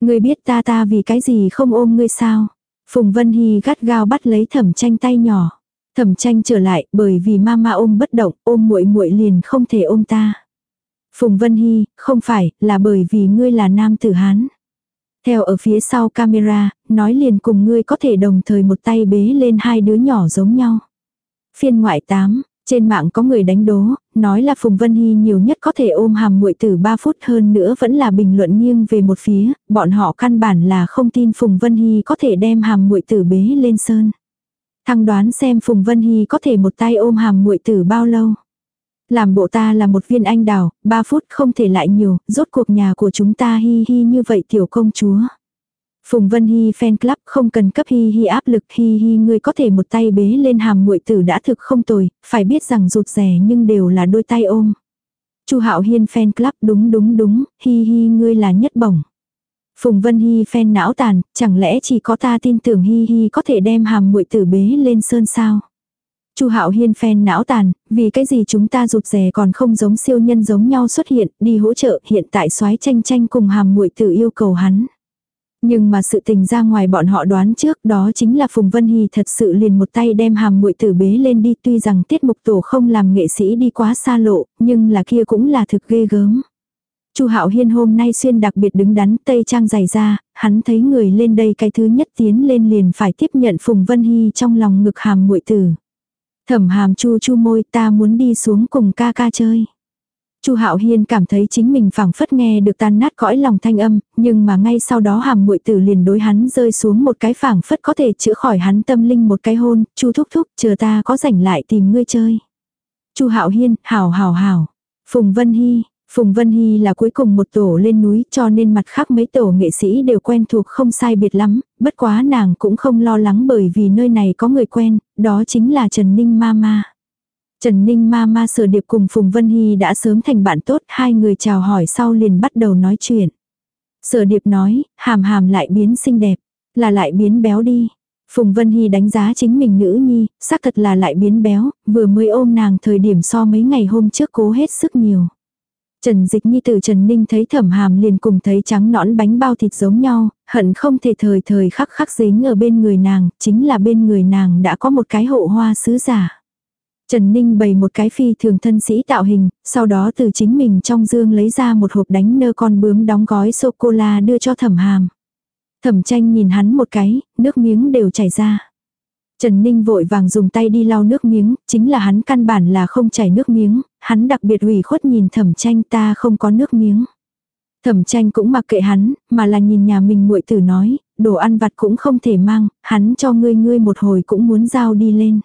Ngươi biết ta ta vì cái gì không ôm ngươi sao? Phùng Vân Hy gắt gao bắt lấy thẩm tranh tay nhỏ. Thẩm tranh trở lại bởi vì mama ôm bất động, ôm muội muội liền không thể ôm ta. Phùng Vân Hy, không phải, là bởi vì ngươi là nam tử Hán. Theo ở phía sau camera, nói liền cùng ngươi có thể đồng thời một tay bế lên hai đứa nhỏ giống nhau. Phiên ngoại 8, trên mạng có người đánh đố, nói là Phùng Vân Hy nhiều nhất có thể ôm hàm muội từ 3 phút hơn nữa vẫn là bình luận nghiêng về một phía, bọn họ căn bản là không tin Phùng Vân Hy có thể đem hàm muội tử bế lên sơn. Thăng đoán xem Phùng Vân Hy có thể một tay ôm hàm muội tử bao lâu. Làm bộ ta là một viên anh đào, ba phút không thể lại nhiều, rốt cuộc nhà của chúng ta hi hi như vậy tiểu công chúa. Phùng Vân hi fan club không cần cấp Hi Hi áp lực Hi Hi ngươi có thể một tay bế lên hàm muội tử đã thực không tồi, phải biết rằng rụt rẻ nhưng đều là đôi tay ôm. Chu Hạo Hiên fan club đúng đúng đúng, Hi Hi ngươi là nhất bổng. Phùng Vân hi fan não tàn, chẳng lẽ chỉ có ta tin tưởng Hi Hi có thể đem hàm muội tử bế lên sơn sao? Chu Hạo Hiên phen não tàn, vì cái gì chúng ta rụt rè còn không giống siêu nhân giống nhau xuất hiện, đi hỗ trợ, hiện tại soái tranh tranh cùng hàm muội tử yêu cầu hắn. Nhưng mà sự tình ra ngoài bọn họ đoán trước đó chính là Phùng Vân Hy thật sự liền một tay đem hàm muội tử bế lên đi tuy rằng tiết mục tổ không làm nghệ sĩ đi quá xa lộ, nhưng là kia cũng là thực ghê gớm. Chu Hạo Hiên hôm nay xuyên đặc biệt đứng đắn tây trang dày ra, hắn thấy người lên đây cái thứ nhất tiến lên liền phải tiếp nhận Phùng Vân Hy trong lòng ngực hàm muội tử. Thẩm hàm chu chu môi ta muốn đi xuống cùng ca ca chơi. Chu Hạo Hiên cảm thấy chính mình phảng phất nghe được tan nát cõi lòng thanh âm, nhưng mà ngay sau đó hàm muội tử liền đối hắn rơi xuống một cái phảng phất có thể chữa khỏi hắn tâm linh một cái hôn, "Chu thúc thúc, chờ ta có rảnh lại tìm ngươi chơi." Chu Hạo Hiên, "Hảo hảo hảo." Phùng Vân hi Phùng Vân Hy là cuối cùng một tổ lên núi cho nên mặt khác mấy tổ nghệ sĩ đều quen thuộc không sai biệt lắm, bất quá nàng cũng không lo lắng bởi vì nơi này có người quen, đó chính là Trần Ninh Mama. Trần Ninh Mama sở điệp cùng Phùng Vân Hy đã sớm thành bạn tốt, hai người chào hỏi sau liền bắt đầu nói chuyện. Sở điệp nói, hàm hàm lại biến xinh đẹp, là lại biến béo đi. Phùng Vân Hy đánh giá chính mình nữ nhi, xác thật là lại biến béo, vừa mới ôm nàng thời điểm so mấy ngày hôm trước cố hết sức nhiều. Trần Dịch Nhi từ Trần Ninh thấy thẩm hàm liền cùng thấy trắng nõn bánh bao thịt giống nhau, hận không thể thời thời khắc khắc dính ở bên người nàng, chính là bên người nàng đã có một cái hộ hoa sứ giả. Trần Ninh bày một cái phi thường thân sĩ tạo hình, sau đó từ chính mình trong dương lấy ra một hộp đánh nơ con bướm đóng gói sô-cô-la đưa cho thẩm hàm. Thẩm tranh nhìn hắn một cái, nước miếng đều chảy ra. Trần Ninh vội vàng dùng tay đi lau nước miếng, chính là hắn căn bản là không chảy nước miếng, hắn đặc biệt ủy khuất nhìn thẩm tranh ta không có nước miếng. Thẩm tranh cũng mặc kệ hắn, mà là nhìn nhà mình muội tử nói, đồ ăn vặt cũng không thể mang, hắn cho ngươi ngươi một hồi cũng muốn giao đi lên.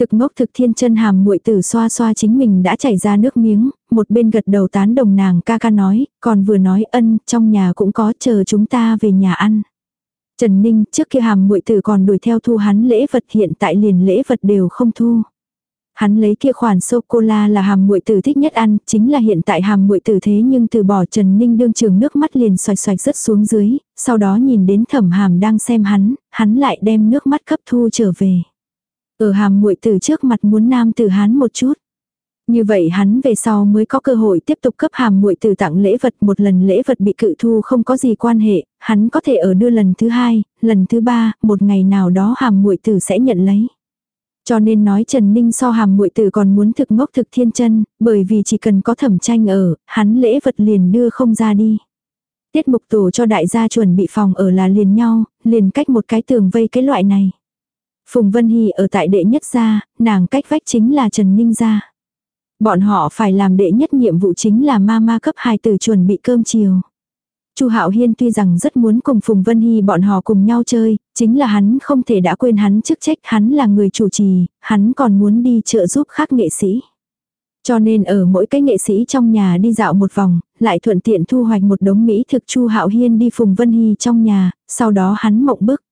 Thực ngốc thực thiên chân hàm muội tử xoa xoa chính mình đã chảy ra nước miếng, một bên gật đầu tán đồng nàng ca ca nói, còn vừa nói ân, trong nhà cũng có chờ chúng ta về nhà ăn. Trần Ninh trước kia hàm muội tử còn đuổi theo thu hắn lễ vật hiện tại liền lễ vật đều không thu. Hắn lấy kia khoản sô-cô-la là hàm muội tử thích nhất ăn, chính là hiện tại hàm muội tử thế nhưng từ bỏ Trần Ninh đương trường nước mắt liền xoạch xoạch rớt xuống dưới, sau đó nhìn đến thẩm hàm đang xem hắn, hắn lại đem nước mắt cấp thu trở về. Ở hàm muội tử trước mặt muốn nam tử hắn một chút. Như vậy hắn về sau mới có cơ hội tiếp tục cấp hàm muội tử tặng lễ vật một lần lễ vật bị cự thu không có gì quan hệ, hắn có thể ở đưa lần thứ hai, lần thứ ba, một ngày nào đó hàm muội tử sẽ nhận lấy. Cho nên nói Trần Ninh so hàm muội tử còn muốn thực ngốc thực thiên chân, bởi vì chỉ cần có thẩm tranh ở, hắn lễ vật liền đưa không ra đi. Tiết mục tổ cho đại gia chuẩn bị phòng ở là liền nhau, liền cách một cái tường vây cái loại này. Phùng Vân Hy ở tại đệ nhất gia, nàng cách vách chính là Trần Ninh gia. Bọn họ phải làm đệ nhất nhiệm vụ chính là ma ma cấp 2 từ chuẩn bị cơm chiều. Chu Hạo Hiên tuy rằng rất muốn cùng Phùng Vân Hy bọn họ cùng nhau chơi, chính là hắn không thể đã quên hắn chức trách, hắn là người chủ trì, hắn còn muốn đi trợ giúp khác nghệ sĩ. Cho nên ở mỗi cái nghệ sĩ trong nhà đi dạo một vòng, lại thuận tiện thu hoạch một đống mỹ thực Chu Hạo Hiên đi Phùng Vân Hy trong nhà, sau đó hắn mộng bức.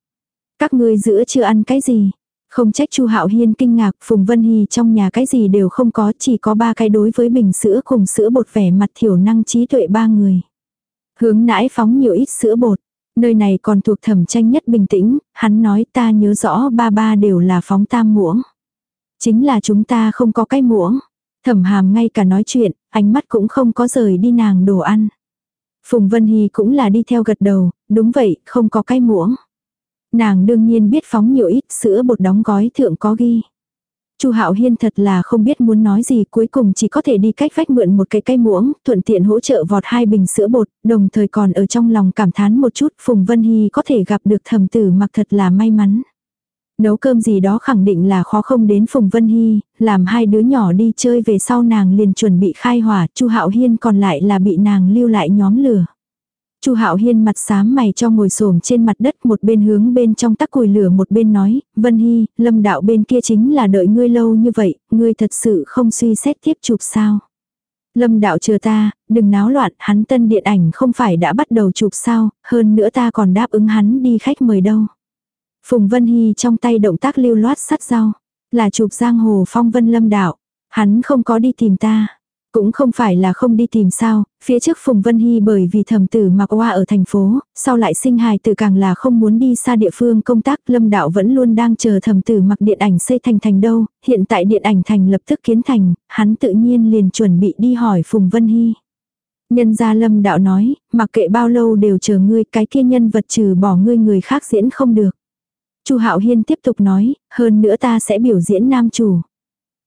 Các ngươi giữa chưa ăn cái gì? Không trách Chu Hạo Hiên kinh ngạc, Phùng Vân Hy trong nhà cái gì đều không có, chỉ có ba cái đối với bình sữa cùng sữa bột vẻ mặt thiểu năng trí tuệ ba người. Hướng nãi phóng nhiều ít sữa bột. Nơi này còn thuộc thẩm tranh nhất bình tĩnh, hắn nói ta nhớ rõ ba ba đều là phóng tam muỗng. Chính là chúng ta không có cái muỗng. Thẩm hàm ngay cả nói chuyện, ánh mắt cũng không có rời đi nàng đồ ăn. Phùng Vân Hy cũng là đi theo gật đầu, đúng vậy, không có cái muỗng. Nàng đương nhiên biết phóng nhiều ít sữa bột đóng gói thượng có ghi. Chu Hạo Hiên thật là không biết muốn nói gì, cuối cùng chỉ có thể đi cách vách mượn một cái cây muỗng, thuận tiện hỗ trợ vọt hai bình sữa bột, đồng thời còn ở trong lòng cảm thán một chút, Phùng Vân Hy có thể gặp được thầm tử mặc thật là may mắn. Nấu cơm gì đó khẳng định là khó không đến Phùng Vân Hy, làm hai đứa nhỏ đi chơi về sau nàng liền chuẩn bị khai hỏa, Chu Hạo Hiên còn lại là bị nàng lưu lại nhóm lửa. Chu Hạo Hiên mặt xám mày cho ngồi xổm trên mặt đất một bên hướng bên trong tắc củi lửa một bên nói, Vân hi lâm đạo bên kia chính là đợi ngươi lâu như vậy, ngươi thật sự không suy xét tiếp chụp sao. Lâm đạo chờ ta, đừng náo loạn, hắn tân điện ảnh không phải đã bắt đầu chụp sao, hơn nữa ta còn đáp ứng hắn đi khách mời đâu. Phùng Vân Hy trong tay động tác lưu loát sắt dao, là chụp giang hồ phong vân lâm đạo, hắn không có đi tìm ta. Cũng không phải là không đi tìm sao, phía trước Phùng Vân Hy bởi vì thầm tử mặc hoa ở thành phố, sau lại sinh hài tử càng là không muốn đi xa địa phương công tác, Lâm Đạo vẫn luôn đang chờ thầm tử mặc điện ảnh xây thành thành đâu, hiện tại điện ảnh thành lập tức kiến thành, hắn tự nhiên liền chuẩn bị đi hỏi Phùng Vân Hy. Nhân gia Lâm Đạo nói, mặc kệ bao lâu đều chờ ngươi, cái kia nhân vật trừ bỏ ngươi người khác diễn không được. Chu Hạo Hiên tiếp tục nói, hơn nữa ta sẽ biểu diễn nam chủ.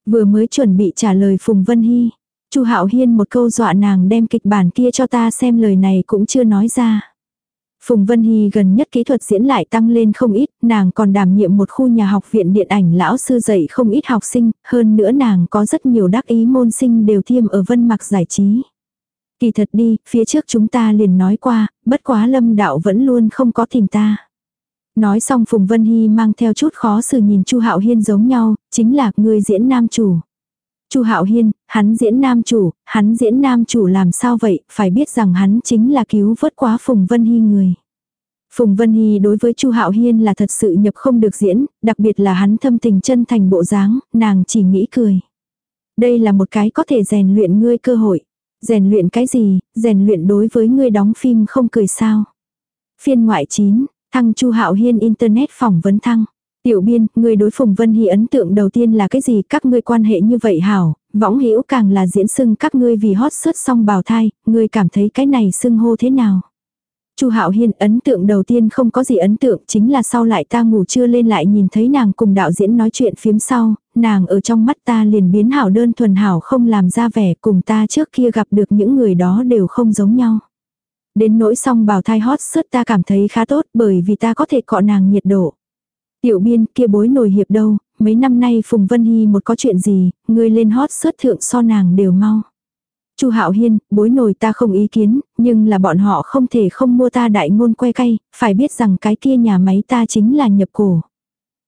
Vừa mới chuẩn bị trả lời Phùng Vân Hy. Chu Hạo Hiên một câu dọa nàng đem kịch bản kia cho ta xem lời này cũng chưa nói ra. Phùng Vân Hy gần nhất kỹ thuật diễn lại tăng lên không ít, nàng còn đảm nhiệm một khu nhà học viện điện ảnh lão sư dạy không ít học sinh, hơn nữa nàng có rất nhiều đắc ý môn sinh đều thiêm ở vân mặc giải trí. Kỳ thật đi, phía trước chúng ta liền nói qua, bất quá lâm đạo vẫn luôn không có tìm ta. Nói xong Phùng Vân Hy mang theo chút khó xử nhìn Chu Hạo Hiên giống nhau, chính là người diễn nam chủ. Chu Hạo Hiên, hắn diễn nam chủ, hắn diễn nam chủ làm sao vậy, phải biết rằng hắn chính là cứu vớt quá Phùng Vân Hy người. Phùng Vân Hy đối với Chu Hạo Hiên là thật sự nhập không được diễn, đặc biệt là hắn thâm tình chân thành bộ dáng, nàng chỉ nghĩ cười. Đây là một cái có thể rèn luyện ngươi cơ hội. Rèn luyện cái gì, rèn luyện đối với ngươi đóng phim không cười sao. Phiên ngoại 9, thăng Chu Hạo Hiên Internet phỏng vấn thăng. Tiểu biên, người đối Phùng Vân Hy ấn tượng đầu tiên là cái gì các ngươi quan hệ như vậy hảo, võng hữu càng là diễn xưng các ngươi vì hót search xong bào thai, ngươi cảm thấy cái này xưng hô thế nào. Chu Hạo Hiên ấn tượng đầu tiên không có gì ấn tượng, chính là sau lại ta ngủ trưa lên lại nhìn thấy nàng cùng đạo diễn nói chuyện phiếm sau, nàng ở trong mắt ta liền biến hảo đơn thuần hảo không làm ra vẻ cùng ta trước kia gặp được những người đó đều không giống nhau. Đến nỗi xong bào thai hót search ta cảm thấy khá tốt bởi vì ta có thể cọ nàng nhiệt độ. Tiểu biên kia bối nổi hiệp đâu, mấy năm nay Phùng Vân Hy một có chuyện gì, người lên hot xuất thượng so nàng đều mau. Chu Hạo Hiên, bối nổi ta không ý kiến, nhưng là bọn họ không thể không mua ta đại ngôn que cay, phải biết rằng cái kia nhà máy ta chính là nhập cổ.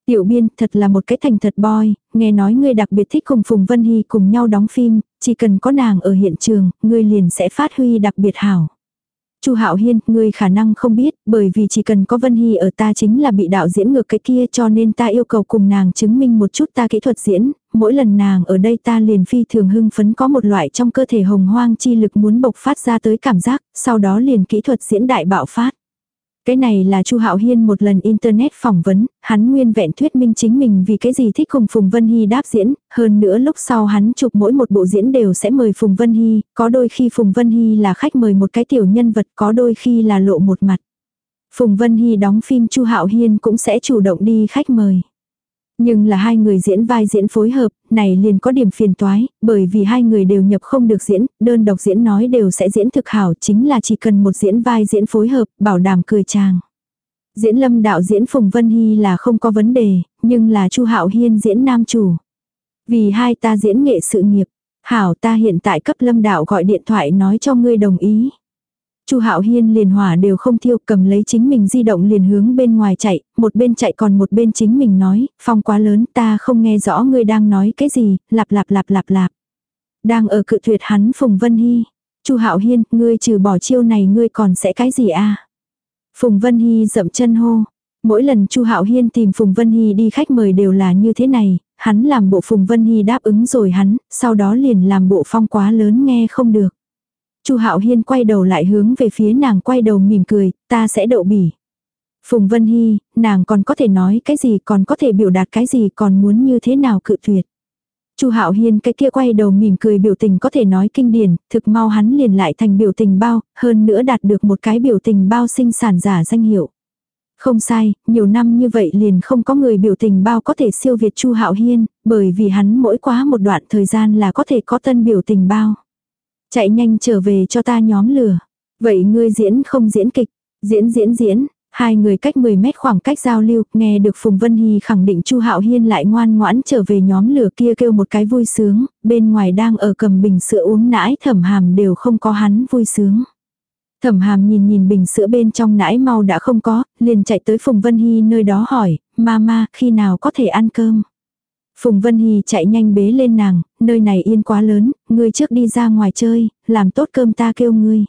Tiểu biên, thật là một cái thành thật boy, nghe nói ngươi đặc biệt thích cùng Phùng Vân Hy cùng nhau đóng phim, chỉ cần có nàng ở hiện trường, ngươi liền sẽ phát huy đặc biệt hảo. Chu Hạo Hiên, ngươi khả năng không biết, bởi vì chỉ cần có Vân Hy ở ta chính là bị đạo diễn ngược cái kia cho nên ta yêu cầu cùng nàng chứng minh một chút ta kỹ thuật diễn, mỗi lần nàng ở đây ta liền phi thường hưng phấn có một loại trong cơ thể hồng hoang chi lực muốn bộc phát ra tới cảm giác, sau đó liền kỹ thuật diễn đại bạo phát. Cái này là Chu Hạo Hiên một lần internet phỏng vấn, hắn nguyên vẹn thuyết minh chính mình vì cái gì thích cùng Phùng Vân Hy đáp diễn, hơn nữa lúc sau hắn chụp mỗi một bộ diễn đều sẽ mời Phùng Vân Hy, có đôi khi Phùng Vân Hy là khách mời một cái tiểu nhân vật, có đôi khi là lộ một mặt. Phùng Vân Hy đóng phim Chu Hạo Hiên cũng sẽ chủ động đi khách mời. Nhưng là hai người diễn vai diễn phối hợp, này liền có điểm phiền toái, bởi vì hai người đều nhập không được diễn, đơn độc diễn nói đều sẽ diễn thực hảo, chính là chỉ cần một diễn vai diễn phối hợp, bảo đảm cười chàng. Diễn lâm đạo diễn Phùng Vân Hy là không có vấn đề, nhưng là Chu Hạo Hiên diễn nam chủ. Vì hai ta diễn nghệ sự nghiệp, hảo ta hiện tại cấp lâm đạo gọi điện thoại nói cho ngươi đồng ý. Chu Hạo Hiên liền hỏa đều không thiêu, cầm lấy chính mình di động liền hướng bên ngoài chạy, một bên chạy còn một bên chính mình nói, phong quá lớn, ta không nghe rõ ngươi đang nói cái gì, lạp lạp lạp lạp lạp. Đang ở cự tuyệt hắn Phùng Vân Hy. Chu Hạo Hiên, ngươi trừ bỏ chiêu này ngươi còn sẽ cái gì a? À? Phùng Vân Hy dậm chân hô. Mỗi lần Chu Hạo Hiên tìm Phùng Vân Hy đi khách mời đều là như thế này, hắn làm bộ Phùng Vân Hy đáp ứng rồi hắn, sau đó liền làm bộ phong quá lớn nghe không được. Chu Hạo Hiên quay đầu lại hướng về phía nàng quay đầu mỉm cười, ta sẽ đậu bỉ. Phùng Vân Hy, nàng còn có thể nói cái gì còn có thể biểu đạt cái gì còn muốn như thế nào cự tuyệt. Chu Hạo Hiên cái kia quay đầu mỉm cười biểu tình có thể nói kinh điển, thực mau hắn liền lại thành biểu tình bao, hơn nữa đạt được một cái biểu tình bao sinh sản giả danh hiệu. Không sai, nhiều năm như vậy liền không có người biểu tình bao có thể siêu việt Chu Hạo Hiên, bởi vì hắn mỗi quá một đoạn thời gian là có thể có tân biểu tình bao. Chạy nhanh trở về cho ta nhóm lửa. Vậy ngươi diễn không diễn kịch, diễn diễn diễn, hai người cách 10 mét khoảng cách giao lưu, nghe được Phùng Vân Hy khẳng định Chu Hạo Hiên lại ngoan ngoãn trở về nhóm lửa kia kêu một cái vui sướng, bên ngoài đang ở cầm bình sữa uống nãi thẩm hàm đều không có hắn vui sướng. Thẩm hàm nhìn nhìn bình sữa bên trong nãi mau đã không có, liền chạy tới Phùng Vân Hy nơi đó hỏi, mama khi nào có thể ăn cơm. Phùng Vân Hy chạy nhanh bế lên nàng, nơi này yên quá lớn, ngươi trước đi ra ngoài chơi, làm tốt cơm ta kêu ngươi.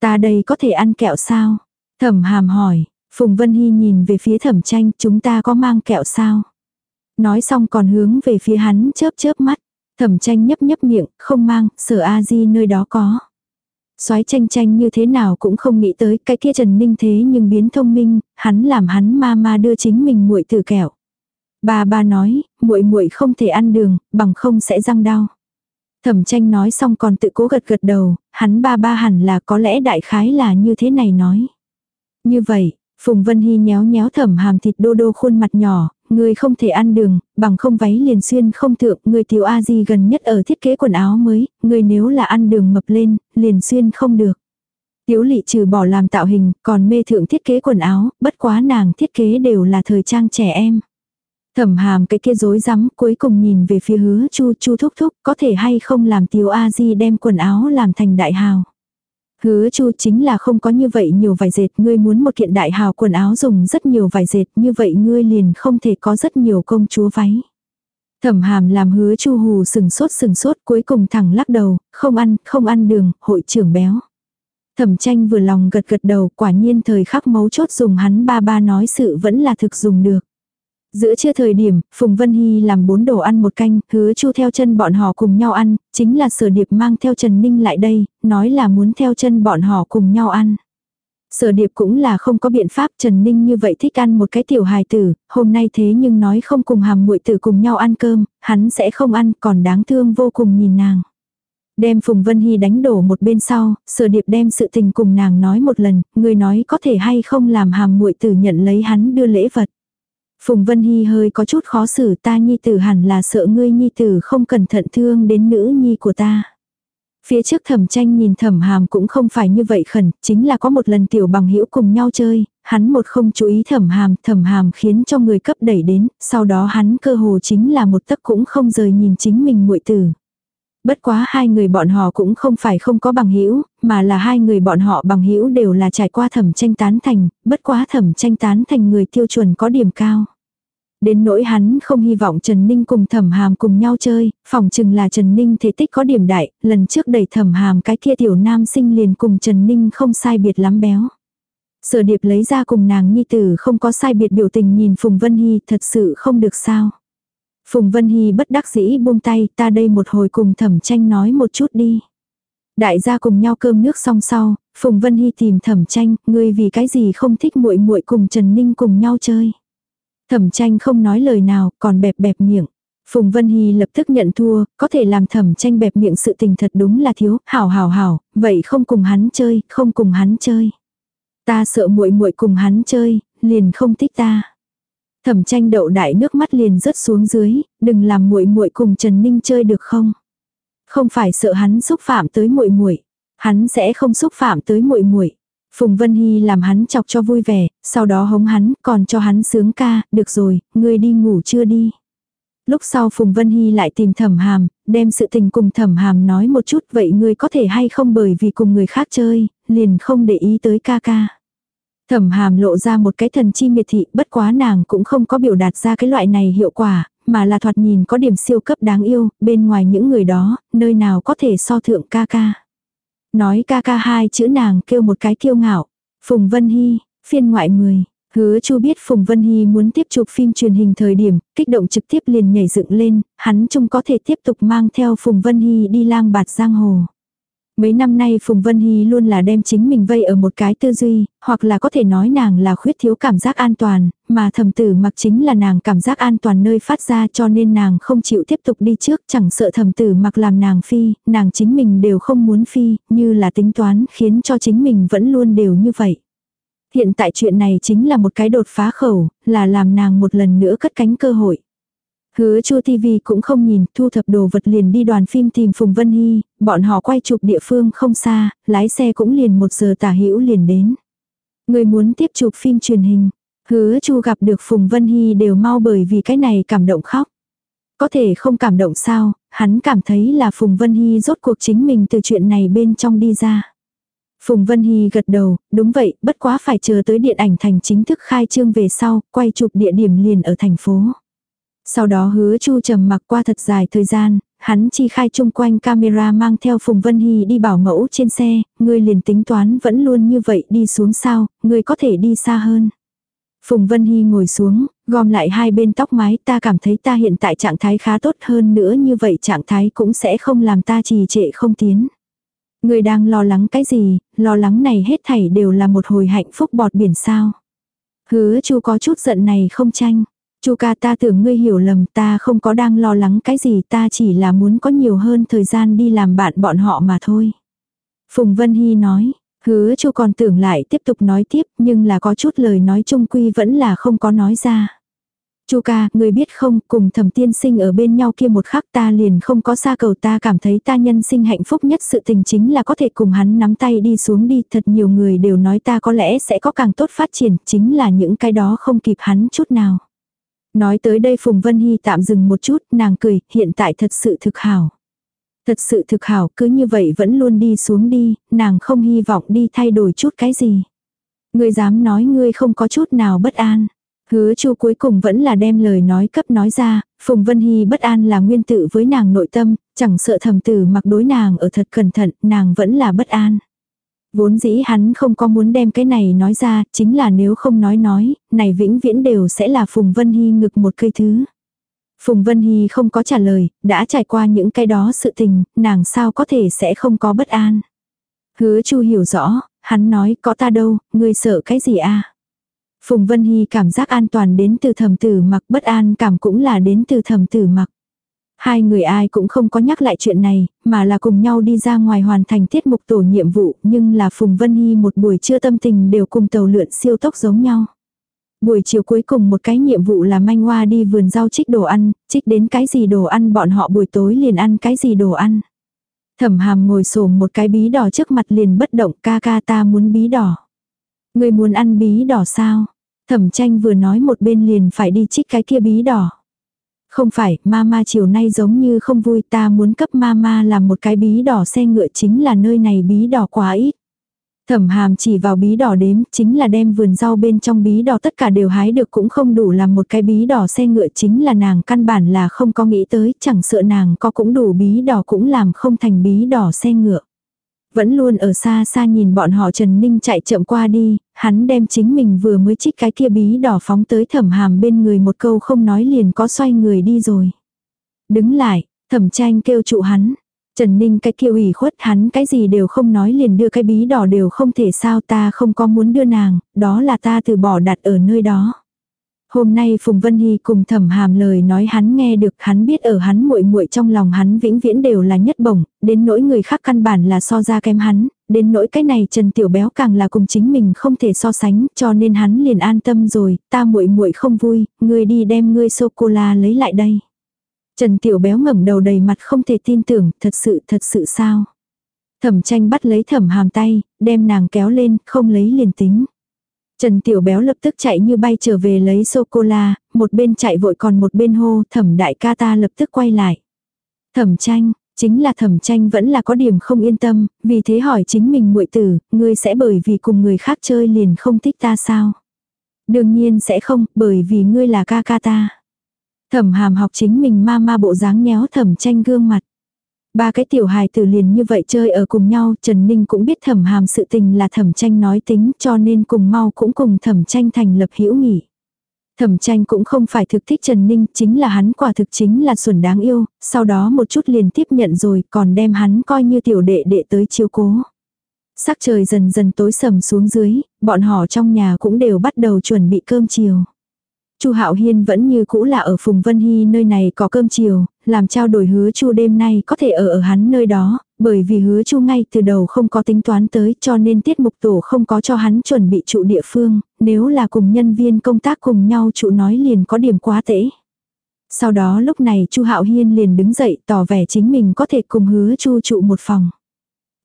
Ta đây có thể ăn kẹo sao? Thẩm hàm hỏi, Phùng Vân Hy nhìn về phía thẩm tranh, chúng ta có mang kẹo sao? Nói xong còn hướng về phía hắn chớp chớp mắt. Thẩm tranh nhấp nhấp miệng, không mang, sở A-di nơi đó có. Soái tranh tranh như thế nào cũng không nghĩ tới cái kia Trần Ninh thế nhưng biến thông minh, hắn làm hắn ma ma đưa chính mình muội từ kẹo. Ba ba nói, muội muội không thể ăn đường, bằng không sẽ răng đau. Thẩm tranh nói xong còn tự cố gật gật đầu, hắn ba ba hẳn là có lẽ đại khái là như thế này nói. Như vậy, Phùng Vân Hy nhéo nhéo thẩm hàm thịt đô đô khuôn mặt nhỏ, người không thể ăn đường, bằng không váy liền xuyên không thượng, người tiểu A di gần nhất ở thiết kế quần áo mới, người nếu là ăn đường mập lên, liền xuyên không được. tiểu lị trừ bỏ làm tạo hình, còn mê thượng thiết kế quần áo, bất quá nàng thiết kế đều là thời trang trẻ em. Thẩm hàm cái kia rối rắm cuối cùng nhìn về phía hứa chu chu thúc thúc có thể hay không làm tiêu a di đem quần áo làm thành đại hào. Hứa chu chính là không có như vậy nhiều vải dệt ngươi muốn một kiện đại hào quần áo dùng rất nhiều vải dệt như vậy ngươi liền không thể có rất nhiều công chúa váy. Thẩm hàm làm hứa chu hù sừng sốt sừng sốt cuối cùng thẳng lắc đầu, không ăn, không ăn đường, hội trưởng béo. Thẩm tranh vừa lòng gật gật đầu quả nhiên thời khắc mấu chốt dùng hắn ba ba nói sự vẫn là thực dùng được. Giữa trưa thời điểm, Phùng Vân Hy làm bốn đồ ăn một canh, hứa chu theo chân bọn họ cùng nhau ăn, chính là sở điệp mang theo Trần Ninh lại đây, nói là muốn theo chân bọn họ cùng nhau ăn. Sở điệp cũng là không có biện pháp Trần Ninh như vậy thích ăn một cái tiểu hài tử, hôm nay thế nhưng nói không cùng hàm muội tử cùng nhau ăn cơm, hắn sẽ không ăn còn đáng thương vô cùng nhìn nàng. Đem Phùng Vân Hy đánh đổ một bên sau, sở điệp đem sự tình cùng nàng nói một lần, người nói có thể hay không làm hàm muội tử nhận lấy hắn đưa lễ vật. Phùng Vân Hy hơi có chút khó xử ta nhi tử hẳn là sợ ngươi nhi tử không cẩn thận thương đến nữ nhi của ta. Phía trước thẩm tranh nhìn thẩm hàm cũng không phải như vậy khẩn, chính là có một lần tiểu bằng hữu cùng nhau chơi, hắn một không chú ý thẩm hàm, thẩm hàm khiến cho người cấp đẩy đến, sau đó hắn cơ hồ chính là một tấc cũng không rời nhìn chính mình muội tử. Bất quá hai người bọn họ cũng không phải không có bằng hữu mà là hai người bọn họ bằng hữu đều là trải qua thẩm tranh tán thành, bất quá thẩm tranh tán thành người tiêu chuẩn có điểm cao. Đến nỗi hắn không hy vọng Trần Ninh cùng thẩm hàm cùng nhau chơi, phòng chừng là Trần Ninh thể tích có điểm đại, lần trước đẩy thẩm hàm cái kia tiểu nam sinh liền cùng Trần Ninh không sai biệt lắm béo. Sở điệp lấy ra cùng nàng nhi tử không có sai biệt biểu tình nhìn Phùng Vân Hy thật sự không được sao. Phùng Vân Hy bất đắc dĩ buông tay ta đây một hồi cùng thẩm tranh nói một chút đi. Đại gia cùng nhau cơm nước xong sau, Phùng Vân Hy tìm thẩm tranh, ngươi vì cái gì không thích muội muội cùng Trần Ninh cùng nhau chơi. Thẩm tranh không nói lời nào, còn bẹp bẹp miệng. Phùng Vân Hy lập tức nhận thua, có thể làm thẩm tranh bẹp miệng sự tình thật đúng là thiếu, hảo hảo hảo, vậy không cùng hắn chơi, không cùng hắn chơi. Ta sợ muội muội cùng hắn chơi, liền không thích ta. Thẩm tranh đậu đại nước mắt liền rớt xuống dưới, đừng làm muội muội cùng Trần Ninh chơi được không? Không phải sợ hắn xúc phạm tới muội muội, hắn sẽ không xúc phạm tới muội muội. Phùng Vân Hy làm hắn chọc cho vui vẻ, sau đó hống hắn, còn cho hắn sướng ca, được rồi, ngươi đi ngủ chưa đi. Lúc sau Phùng Vân Hy lại tìm thẩm hàm, đem sự tình cùng thẩm hàm nói một chút vậy ngươi có thể hay không bởi vì cùng người khác chơi, liền không để ý tới ca ca. Thẩm hàm lộ ra một cái thần chi miệt thị, bất quá nàng cũng không có biểu đạt ra cái loại này hiệu quả, mà là thoạt nhìn có điểm siêu cấp đáng yêu, bên ngoài những người đó, nơi nào có thể so thượng ca ca. Nói ca ca hai chữ nàng kêu một cái kiêu ngạo. Phùng Vân Hy, phiên ngoại 10. Hứa Chu biết Phùng Vân Hy muốn tiếp chụp phim truyền hình thời điểm, kích động trực tiếp liền nhảy dựng lên, hắn chung có thể tiếp tục mang theo Phùng Vân Hy đi lang bạt giang hồ. Mấy năm nay Phùng Vân Hy luôn là đem chính mình vây ở một cái tư duy, hoặc là có thể nói nàng là khuyết thiếu cảm giác an toàn, mà thầm tử mặc chính là nàng cảm giác an toàn nơi phát ra cho nên nàng không chịu tiếp tục đi trước chẳng sợ thầm tử mặc làm nàng phi, nàng chính mình đều không muốn phi, như là tính toán khiến cho chính mình vẫn luôn đều như vậy. Hiện tại chuyện này chính là một cái đột phá khẩu, là làm nàng một lần nữa cất cánh cơ hội. Hứa chua TV cũng không nhìn, thu thập đồ vật liền đi đoàn phim tìm Phùng Vân Hy, bọn họ quay chụp địa phương không xa, lái xe cũng liền một giờ tả hữu liền đến. Người muốn tiếp chụp phim truyền hình, hứa chu gặp được Phùng Vân Hy đều mau bởi vì cái này cảm động khóc. Có thể không cảm động sao, hắn cảm thấy là Phùng Vân Hy rốt cuộc chính mình từ chuyện này bên trong đi ra. Phùng Vân Hy gật đầu, đúng vậy, bất quá phải chờ tới điện ảnh thành chính thức khai trương về sau, quay chụp địa điểm liền ở thành phố. Sau đó hứa chu trầm mặc qua thật dài thời gian, hắn chi khai chung quanh camera mang theo Phùng Vân Hy đi bảo mẫu trên xe, ngươi liền tính toán vẫn luôn như vậy đi xuống sao, ngươi có thể đi xa hơn. Phùng Vân Hy ngồi xuống, gom lại hai bên tóc mái ta cảm thấy ta hiện tại trạng thái khá tốt hơn nữa như vậy trạng thái cũng sẽ không làm ta trì trệ không tiến. người đang lo lắng cái gì, lo lắng này hết thảy đều là một hồi hạnh phúc bọt biển sao. Hứa chu có chút giận này không tranh. Chu ca ta tưởng ngươi hiểu lầm ta không có đang lo lắng cái gì ta chỉ là muốn có nhiều hơn thời gian đi làm bạn bọn họ mà thôi. Phùng Vân Hy nói, hứa chu còn tưởng lại tiếp tục nói tiếp nhưng là có chút lời nói chung quy vẫn là không có nói ra. Chu ca, ngươi biết không, cùng thẩm tiên sinh ở bên nhau kia một khắc ta liền không có xa cầu ta cảm thấy ta nhân sinh hạnh phúc nhất sự tình chính là có thể cùng hắn nắm tay đi xuống đi. Thật nhiều người đều nói ta có lẽ sẽ có càng tốt phát triển, chính là những cái đó không kịp hắn chút nào. Nói tới đây Phùng Vân Hy tạm dừng một chút, nàng cười, hiện tại thật sự thực hảo. Thật sự thực hảo, cứ như vậy vẫn luôn đi xuống đi, nàng không hy vọng đi thay đổi chút cái gì. Ngươi dám nói ngươi không có chút nào bất an. Hứa chu cuối cùng vẫn là đem lời nói cấp nói ra, Phùng Vân Hy bất an là nguyên tự với nàng nội tâm, chẳng sợ thầm tử mặc đối nàng ở thật cẩn thận, nàng vẫn là bất an. Vốn dĩ hắn không có muốn đem cái này nói ra, chính là nếu không nói nói, này vĩnh viễn đều sẽ là Phùng Vân Hy ngực một cây thứ. Phùng Vân Hy không có trả lời, đã trải qua những cái đó sự tình, nàng sao có thể sẽ không có bất an. Hứa Chu hiểu rõ, hắn nói có ta đâu, ngươi sợ cái gì a? À? Phùng Vân Hy cảm giác an toàn đến từ thầm tử mặc bất an cảm cũng là đến từ thầm tử mặc. Hai người ai cũng không có nhắc lại chuyện này, mà là cùng nhau đi ra ngoài hoàn thành tiết mục tổ nhiệm vụ, nhưng là Phùng Vân Hy một buổi trưa tâm tình đều cùng tàu lượn siêu tốc giống nhau. Buổi chiều cuối cùng một cái nhiệm vụ là manh hoa đi vườn rau trích đồ ăn, trích đến cái gì đồ ăn bọn họ buổi tối liền ăn cái gì đồ ăn. Thẩm hàm ngồi xổm một cái bí đỏ trước mặt liền bất động ca ca ta muốn bí đỏ. Người muốn ăn bí đỏ sao? Thẩm tranh vừa nói một bên liền phải đi trích cái kia bí đỏ. Không phải, mama chiều nay giống như không vui ta muốn cấp mama làm một cái bí đỏ xe ngựa chính là nơi này bí đỏ quá ít. Thẩm hàm chỉ vào bí đỏ đếm, chính là đem vườn rau bên trong bí đỏ tất cả đều hái được cũng không đủ làm một cái bí đỏ xe ngựa chính là nàng căn bản là không có nghĩ tới, chẳng sợ nàng có cũng đủ bí đỏ cũng làm không thành bí đỏ xe ngựa. Vẫn luôn ở xa xa nhìn bọn họ Trần Ninh chạy chậm qua đi, hắn đem chính mình vừa mới trích cái kia bí đỏ phóng tới thẩm hàm bên người một câu không nói liền có xoay người đi rồi. Đứng lại, thẩm tranh kêu trụ hắn. Trần Ninh cái kia ủy khuất hắn cái gì đều không nói liền đưa cái bí đỏ đều không thể sao ta không có muốn đưa nàng, đó là ta từ bỏ đặt ở nơi đó. Hôm nay Phùng Vân Hy cùng Thẩm Hàm lời nói hắn nghe được, hắn biết ở hắn muội muội trong lòng hắn vĩnh viễn đều là nhất bổng, đến nỗi người khác căn bản là so ra kém hắn, đến nỗi cái này Trần Tiểu Béo càng là cùng chính mình không thể so sánh, cho nên hắn liền an tâm rồi, ta muội muội không vui, ngươi đi đem ngươi sô cô la lấy lại đây. Trần Tiểu Béo ngẩng đầu đầy mặt không thể tin tưởng, thật sự thật sự sao? Thẩm tranh bắt lấy thẩm hàm tay, đem nàng kéo lên, không lấy liền tính. Trần Tiểu Béo lập tức chạy như bay trở về lấy sô-cô-la, một bên chạy vội còn một bên hô thẩm đại ca ta lập tức quay lại. Thẩm tranh, chính là thẩm tranh vẫn là có điểm không yên tâm, vì thế hỏi chính mình muội tử, ngươi sẽ bởi vì cùng người khác chơi liền không thích ta sao? Đương nhiên sẽ không, bởi vì ngươi là ca ca ta. Thẩm hàm học chính mình ma ma bộ dáng nhéo thẩm tranh gương mặt. Ba cái tiểu hài tử liền như vậy chơi ở cùng nhau, Trần Ninh cũng biết thẩm hàm sự tình là thẩm tranh nói tính cho nên cùng mau cũng cùng thẩm tranh thành lập hữu nghỉ. Thẩm tranh cũng không phải thực thích Trần Ninh, chính là hắn quả thực chính là xuẩn đáng yêu, sau đó một chút liền tiếp nhận rồi, còn đem hắn coi như tiểu đệ đệ tới chiếu cố. Sắc trời dần dần tối sầm xuống dưới, bọn họ trong nhà cũng đều bắt đầu chuẩn bị cơm chiều. Chu Hạo Hiên vẫn như cũ là ở Phùng Vân Hy nơi này có cơm chiều, làm trao đổi hứa Chu đêm nay có thể ở ở hắn nơi đó, bởi vì hứa Chu ngay từ đầu không có tính toán tới cho nên tiết mục tổ không có cho hắn chuẩn bị trụ địa phương, nếu là cùng nhân viên công tác cùng nhau trụ nói liền có điểm quá tễ. Sau đó lúc này Chu Hạo Hiên liền đứng dậy tỏ vẻ chính mình có thể cùng hứa Chu trụ một phòng.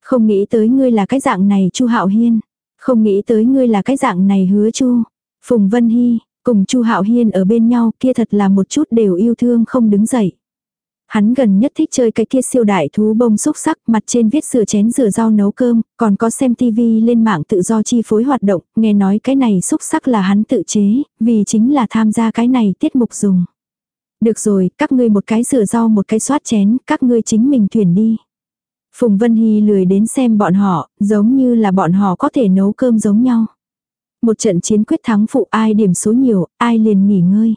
Không nghĩ tới ngươi là cái dạng này Chu Hạo Hiên, không nghĩ tới ngươi là cái dạng này hứa Chu. Phùng Vân Hy, Cùng Chu Hạo Hiên ở bên nhau kia thật là một chút đều yêu thương không đứng dậy. Hắn gần nhất thích chơi cái kia siêu đại thú bông xúc sắc, mặt trên viết rửa chén rửa rau nấu cơm, còn có xem tivi lên mạng tự do chi phối hoạt động, nghe nói cái này xúc sắc là hắn tự chế, vì chính là tham gia cái này tiết mục dùng. Được rồi, các ngươi một cái rửa rau một cái xoát chén, các ngươi chính mình thuyền đi. Phùng Vân Hy lười đến xem bọn họ, giống như là bọn họ có thể nấu cơm giống nhau. Một trận chiến quyết thắng phụ ai điểm số nhiều, ai liền nghỉ ngơi.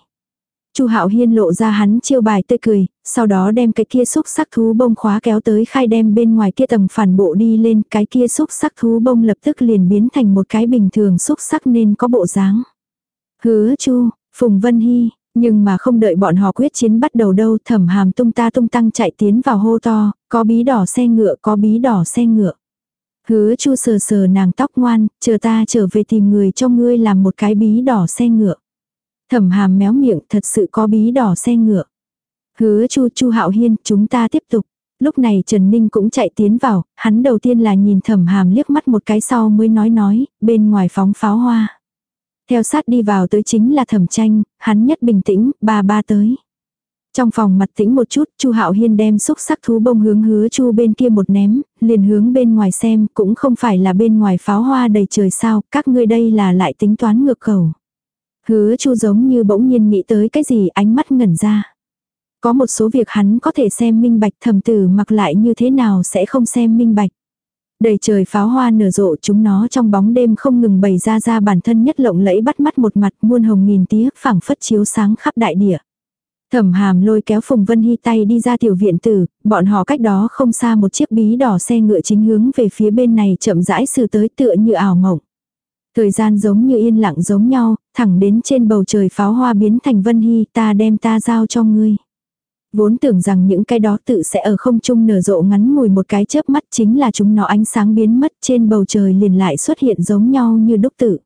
Chu Hạo Hiên lộ ra hắn chiêu bài tươi cười, sau đó đem cái kia xúc sắc thú bông khóa kéo tới khai đem bên ngoài kia tầng phản bộ đi lên, cái kia xúc sắc thú bông lập tức liền biến thành một cái bình thường xúc sắc nên có bộ dáng. Hứa Chu, Phùng Vân Hy, nhưng mà không đợi bọn họ quyết chiến bắt đầu đâu, Thẩm Hàm tung ta tung tăng chạy tiến vào hô to, có bí đỏ xe ngựa, có bí đỏ xe ngựa. Hứa chu sờ sờ nàng tóc ngoan, chờ ta trở về tìm người cho ngươi làm một cái bí đỏ xe ngựa. Thẩm hàm méo miệng thật sự có bí đỏ xe ngựa. Hứa chu chu hạo hiên, chúng ta tiếp tục. Lúc này Trần Ninh cũng chạy tiến vào, hắn đầu tiên là nhìn thẩm hàm liếc mắt một cái sau mới nói nói, bên ngoài phóng pháo hoa. Theo sát đi vào tới chính là thẩm tranh, hắn nhất bình tĩnh, ba ba tới. Trong phòng mặt tĩnh một chút, Chu Hạo Hiên đem xúc sắc thú bông hướng hứa Chu bên kia một ném, liền hướng bên ngoài xem, cũng không phải là bên ngoài pháo hoa đầy trời sao, các ngươi đây là lại tính toán ngược khẩu. Hứa chu giống như bỗng nhiên nghĩ tới cái gì ánh mắt ngẩn ra. Có một số việc hắn có thể xem minh bạch thầm tử mặc lại như thế nào sẽ không xem minh bạch. Đầy trời pháo hoa nở rộ chúng nó trong bóng đêm không ngừng bày ra ra bản thân nhất lộng lẫy bắt mắt một mặt muôn hồng nghìn tía phẳng phất chiếu sáng khắp đại địa. Thẩm hàm lôi kéo Phùng Vân Hy tay đi ra tiểu viện tử, bọn họ cách đó không xa một chiếc bí đỏ xe ngựa chính hướng về phía bên này chậm rãi xử tới tựa như ảo mộng. Thời gian giống như yên lặng giống nhau, thẳng đến trên bầu trời pháo hoa biến thành Vân Hy ta đem ta giao cho ngươi. Vốn tưởng rằng những cái đó tự sẽ ở không trung nở rộ ngắn ngủi một cái chớp mắt chính là chúng nó ánh sáng biến mất trên bầu trời liền lại xuất hiện giống nhau như đúc tự.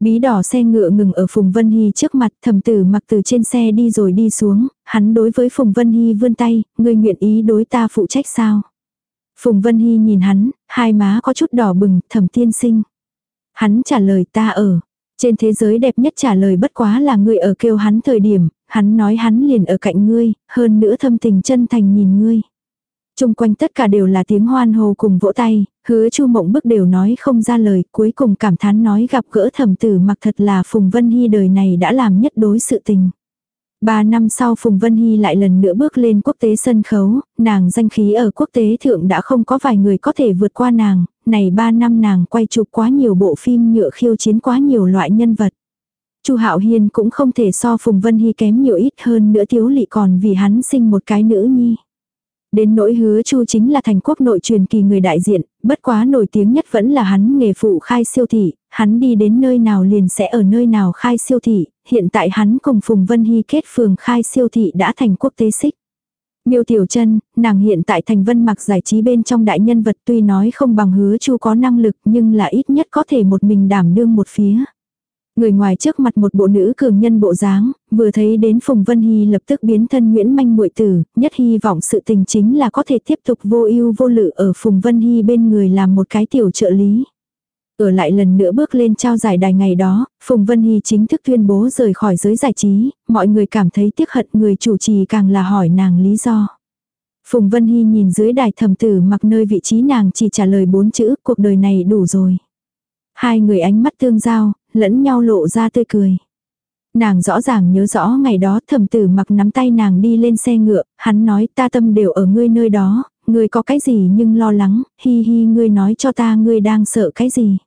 Bí đỏ xe ngựa ngừng ở Phùng Vân Hy trước mặt thầm tử mặc từ trên xe đi rồi đi xuống, hắn đối với Phùng Vân Hy vươn tay, người nguyện ý đối ta phụ trách sao. Phùng Vân Hy nhìn hắn, hai má có chút đỏ bừng, thầm tiên sinh. Hắn trả lời ta ở. Trên thế giới đẹp nhất trả lời bất quá là người ở kêu hắn thời điểm, hắn nói hắn liền ở cạnh ngươi, hơn nữa thâm tình chân thành nhìn ngươi. Trung quanh tất cả đều là tiếng hoan hô cùng vỗ tay, hứa chu mộng bức đều nói không ra lời, cuối cùng cảm thán nói gặp gỡ thẩm tử mặc thật là Phùng Vân Hy đời này đã làm nhất đối sự tình. Ba năm sau Phùng Vân Hy lại lần nữa bước lên quốc tế sân khấu, nàng danh khí ở quốc tế thượng đã không có vài người có thể vượt qua nàng, này ba năm nàng quay chụp quá nhiều bộ phim nhựa khiêu chiến quá nhiều loại nhân vật. Chu Hạo Hiên cũng không thể so Phùng Vân Hy kém nhiều ít hơn nữa thiếu lị còn vì hắn sinh một cái nữ nhi. Đến nỗi hứa chu chính là thành quốc nội truyền kỳ người đại diện, bất quá nổi tiếng nhất vẫn là hắn nghề phụ khai siêu thị, hắn đi đến nơi nào liền sẽ ở nơi nào khai siêu thị, hiện tại hắn cùng Phùng Vân Hy kết phường khai siêu thị đã thành quốc tế xích. Miêu Tiểu Chân, nàng hiện tại thành vân mặc giải trí bên trong đại nhân vật tuy nói không bằng hứa chu có năng lực nhưng là ít nhất có thể một mình đảm đương một phía. Người ngoài trước mặt một bộ nữ cường nhân bộ dáng, vừa thấy đến Phùng Vân Hy lập tức biến thân Nguyễn Manh muội tử, nhất hy vọng sự tình chính là có thể tiếp tục vô ưu vô lự ở Phùng Vân Hy bên người làm một cái tiểu trợ lý. Ở lại lần nữa bước lên trao giải đài ngày đó, Phùng Vân Hy chính thức tuyên bố rời khỏi giới giải trí, mọi người cảm thấy tiếc hận người chủ trì càng là hỏi nàng lý do. Phùng Vân Hy nhìn dưới đài thầm tử mặc nơi vị trí nàng chỉ trả lời bốn chữ cuộc đời này đủ rồi. Hai người ánh mắt tương giao, lẫn nhau lộ ra tươi cười. Nàng rõ ràng nhớ rõ ngày đó thầm tử mặc nắm tay nàng đi lên xe ngựa, hắn nói ta tâm đều ở ngươi nơi đó, ngươi có cái gì nhưng lo lắng, hi hi ngươi nói cho ta ngươi đang sợ cái gì.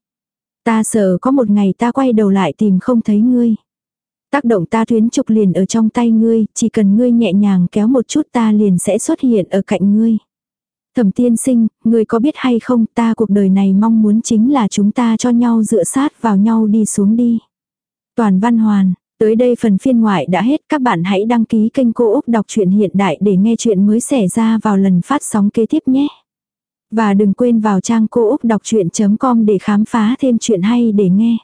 Ta sợ có một ngày ta quay đầu lại tìm không thấy ngươi. Tác động ta tuyến trục liền ở trong tay ngươi, chỉ cần ngươi nhẹ nhàng kéo một chút ta liền sẽ xuất hiện ở cạnh ngươi. Thẩm tiên sinh, người có biết hay không ta cuộc đời này mong muốn chính là chúng ta cho nhau dựa sát vào nhau đi xuống đi. Toàn văn hoàn, tới đây phần phiên ngoại đã hết các bạn hãy đăng ký kênh Cô Úc Đọc truyện Hiện Đại để nghe chuyện mới xảy ra vào lần phát sóng kế tiếp nhé. Và đừng quên vào trang cô úc đọc chuyện.com để khám phá thêm chuyện hay để nghe.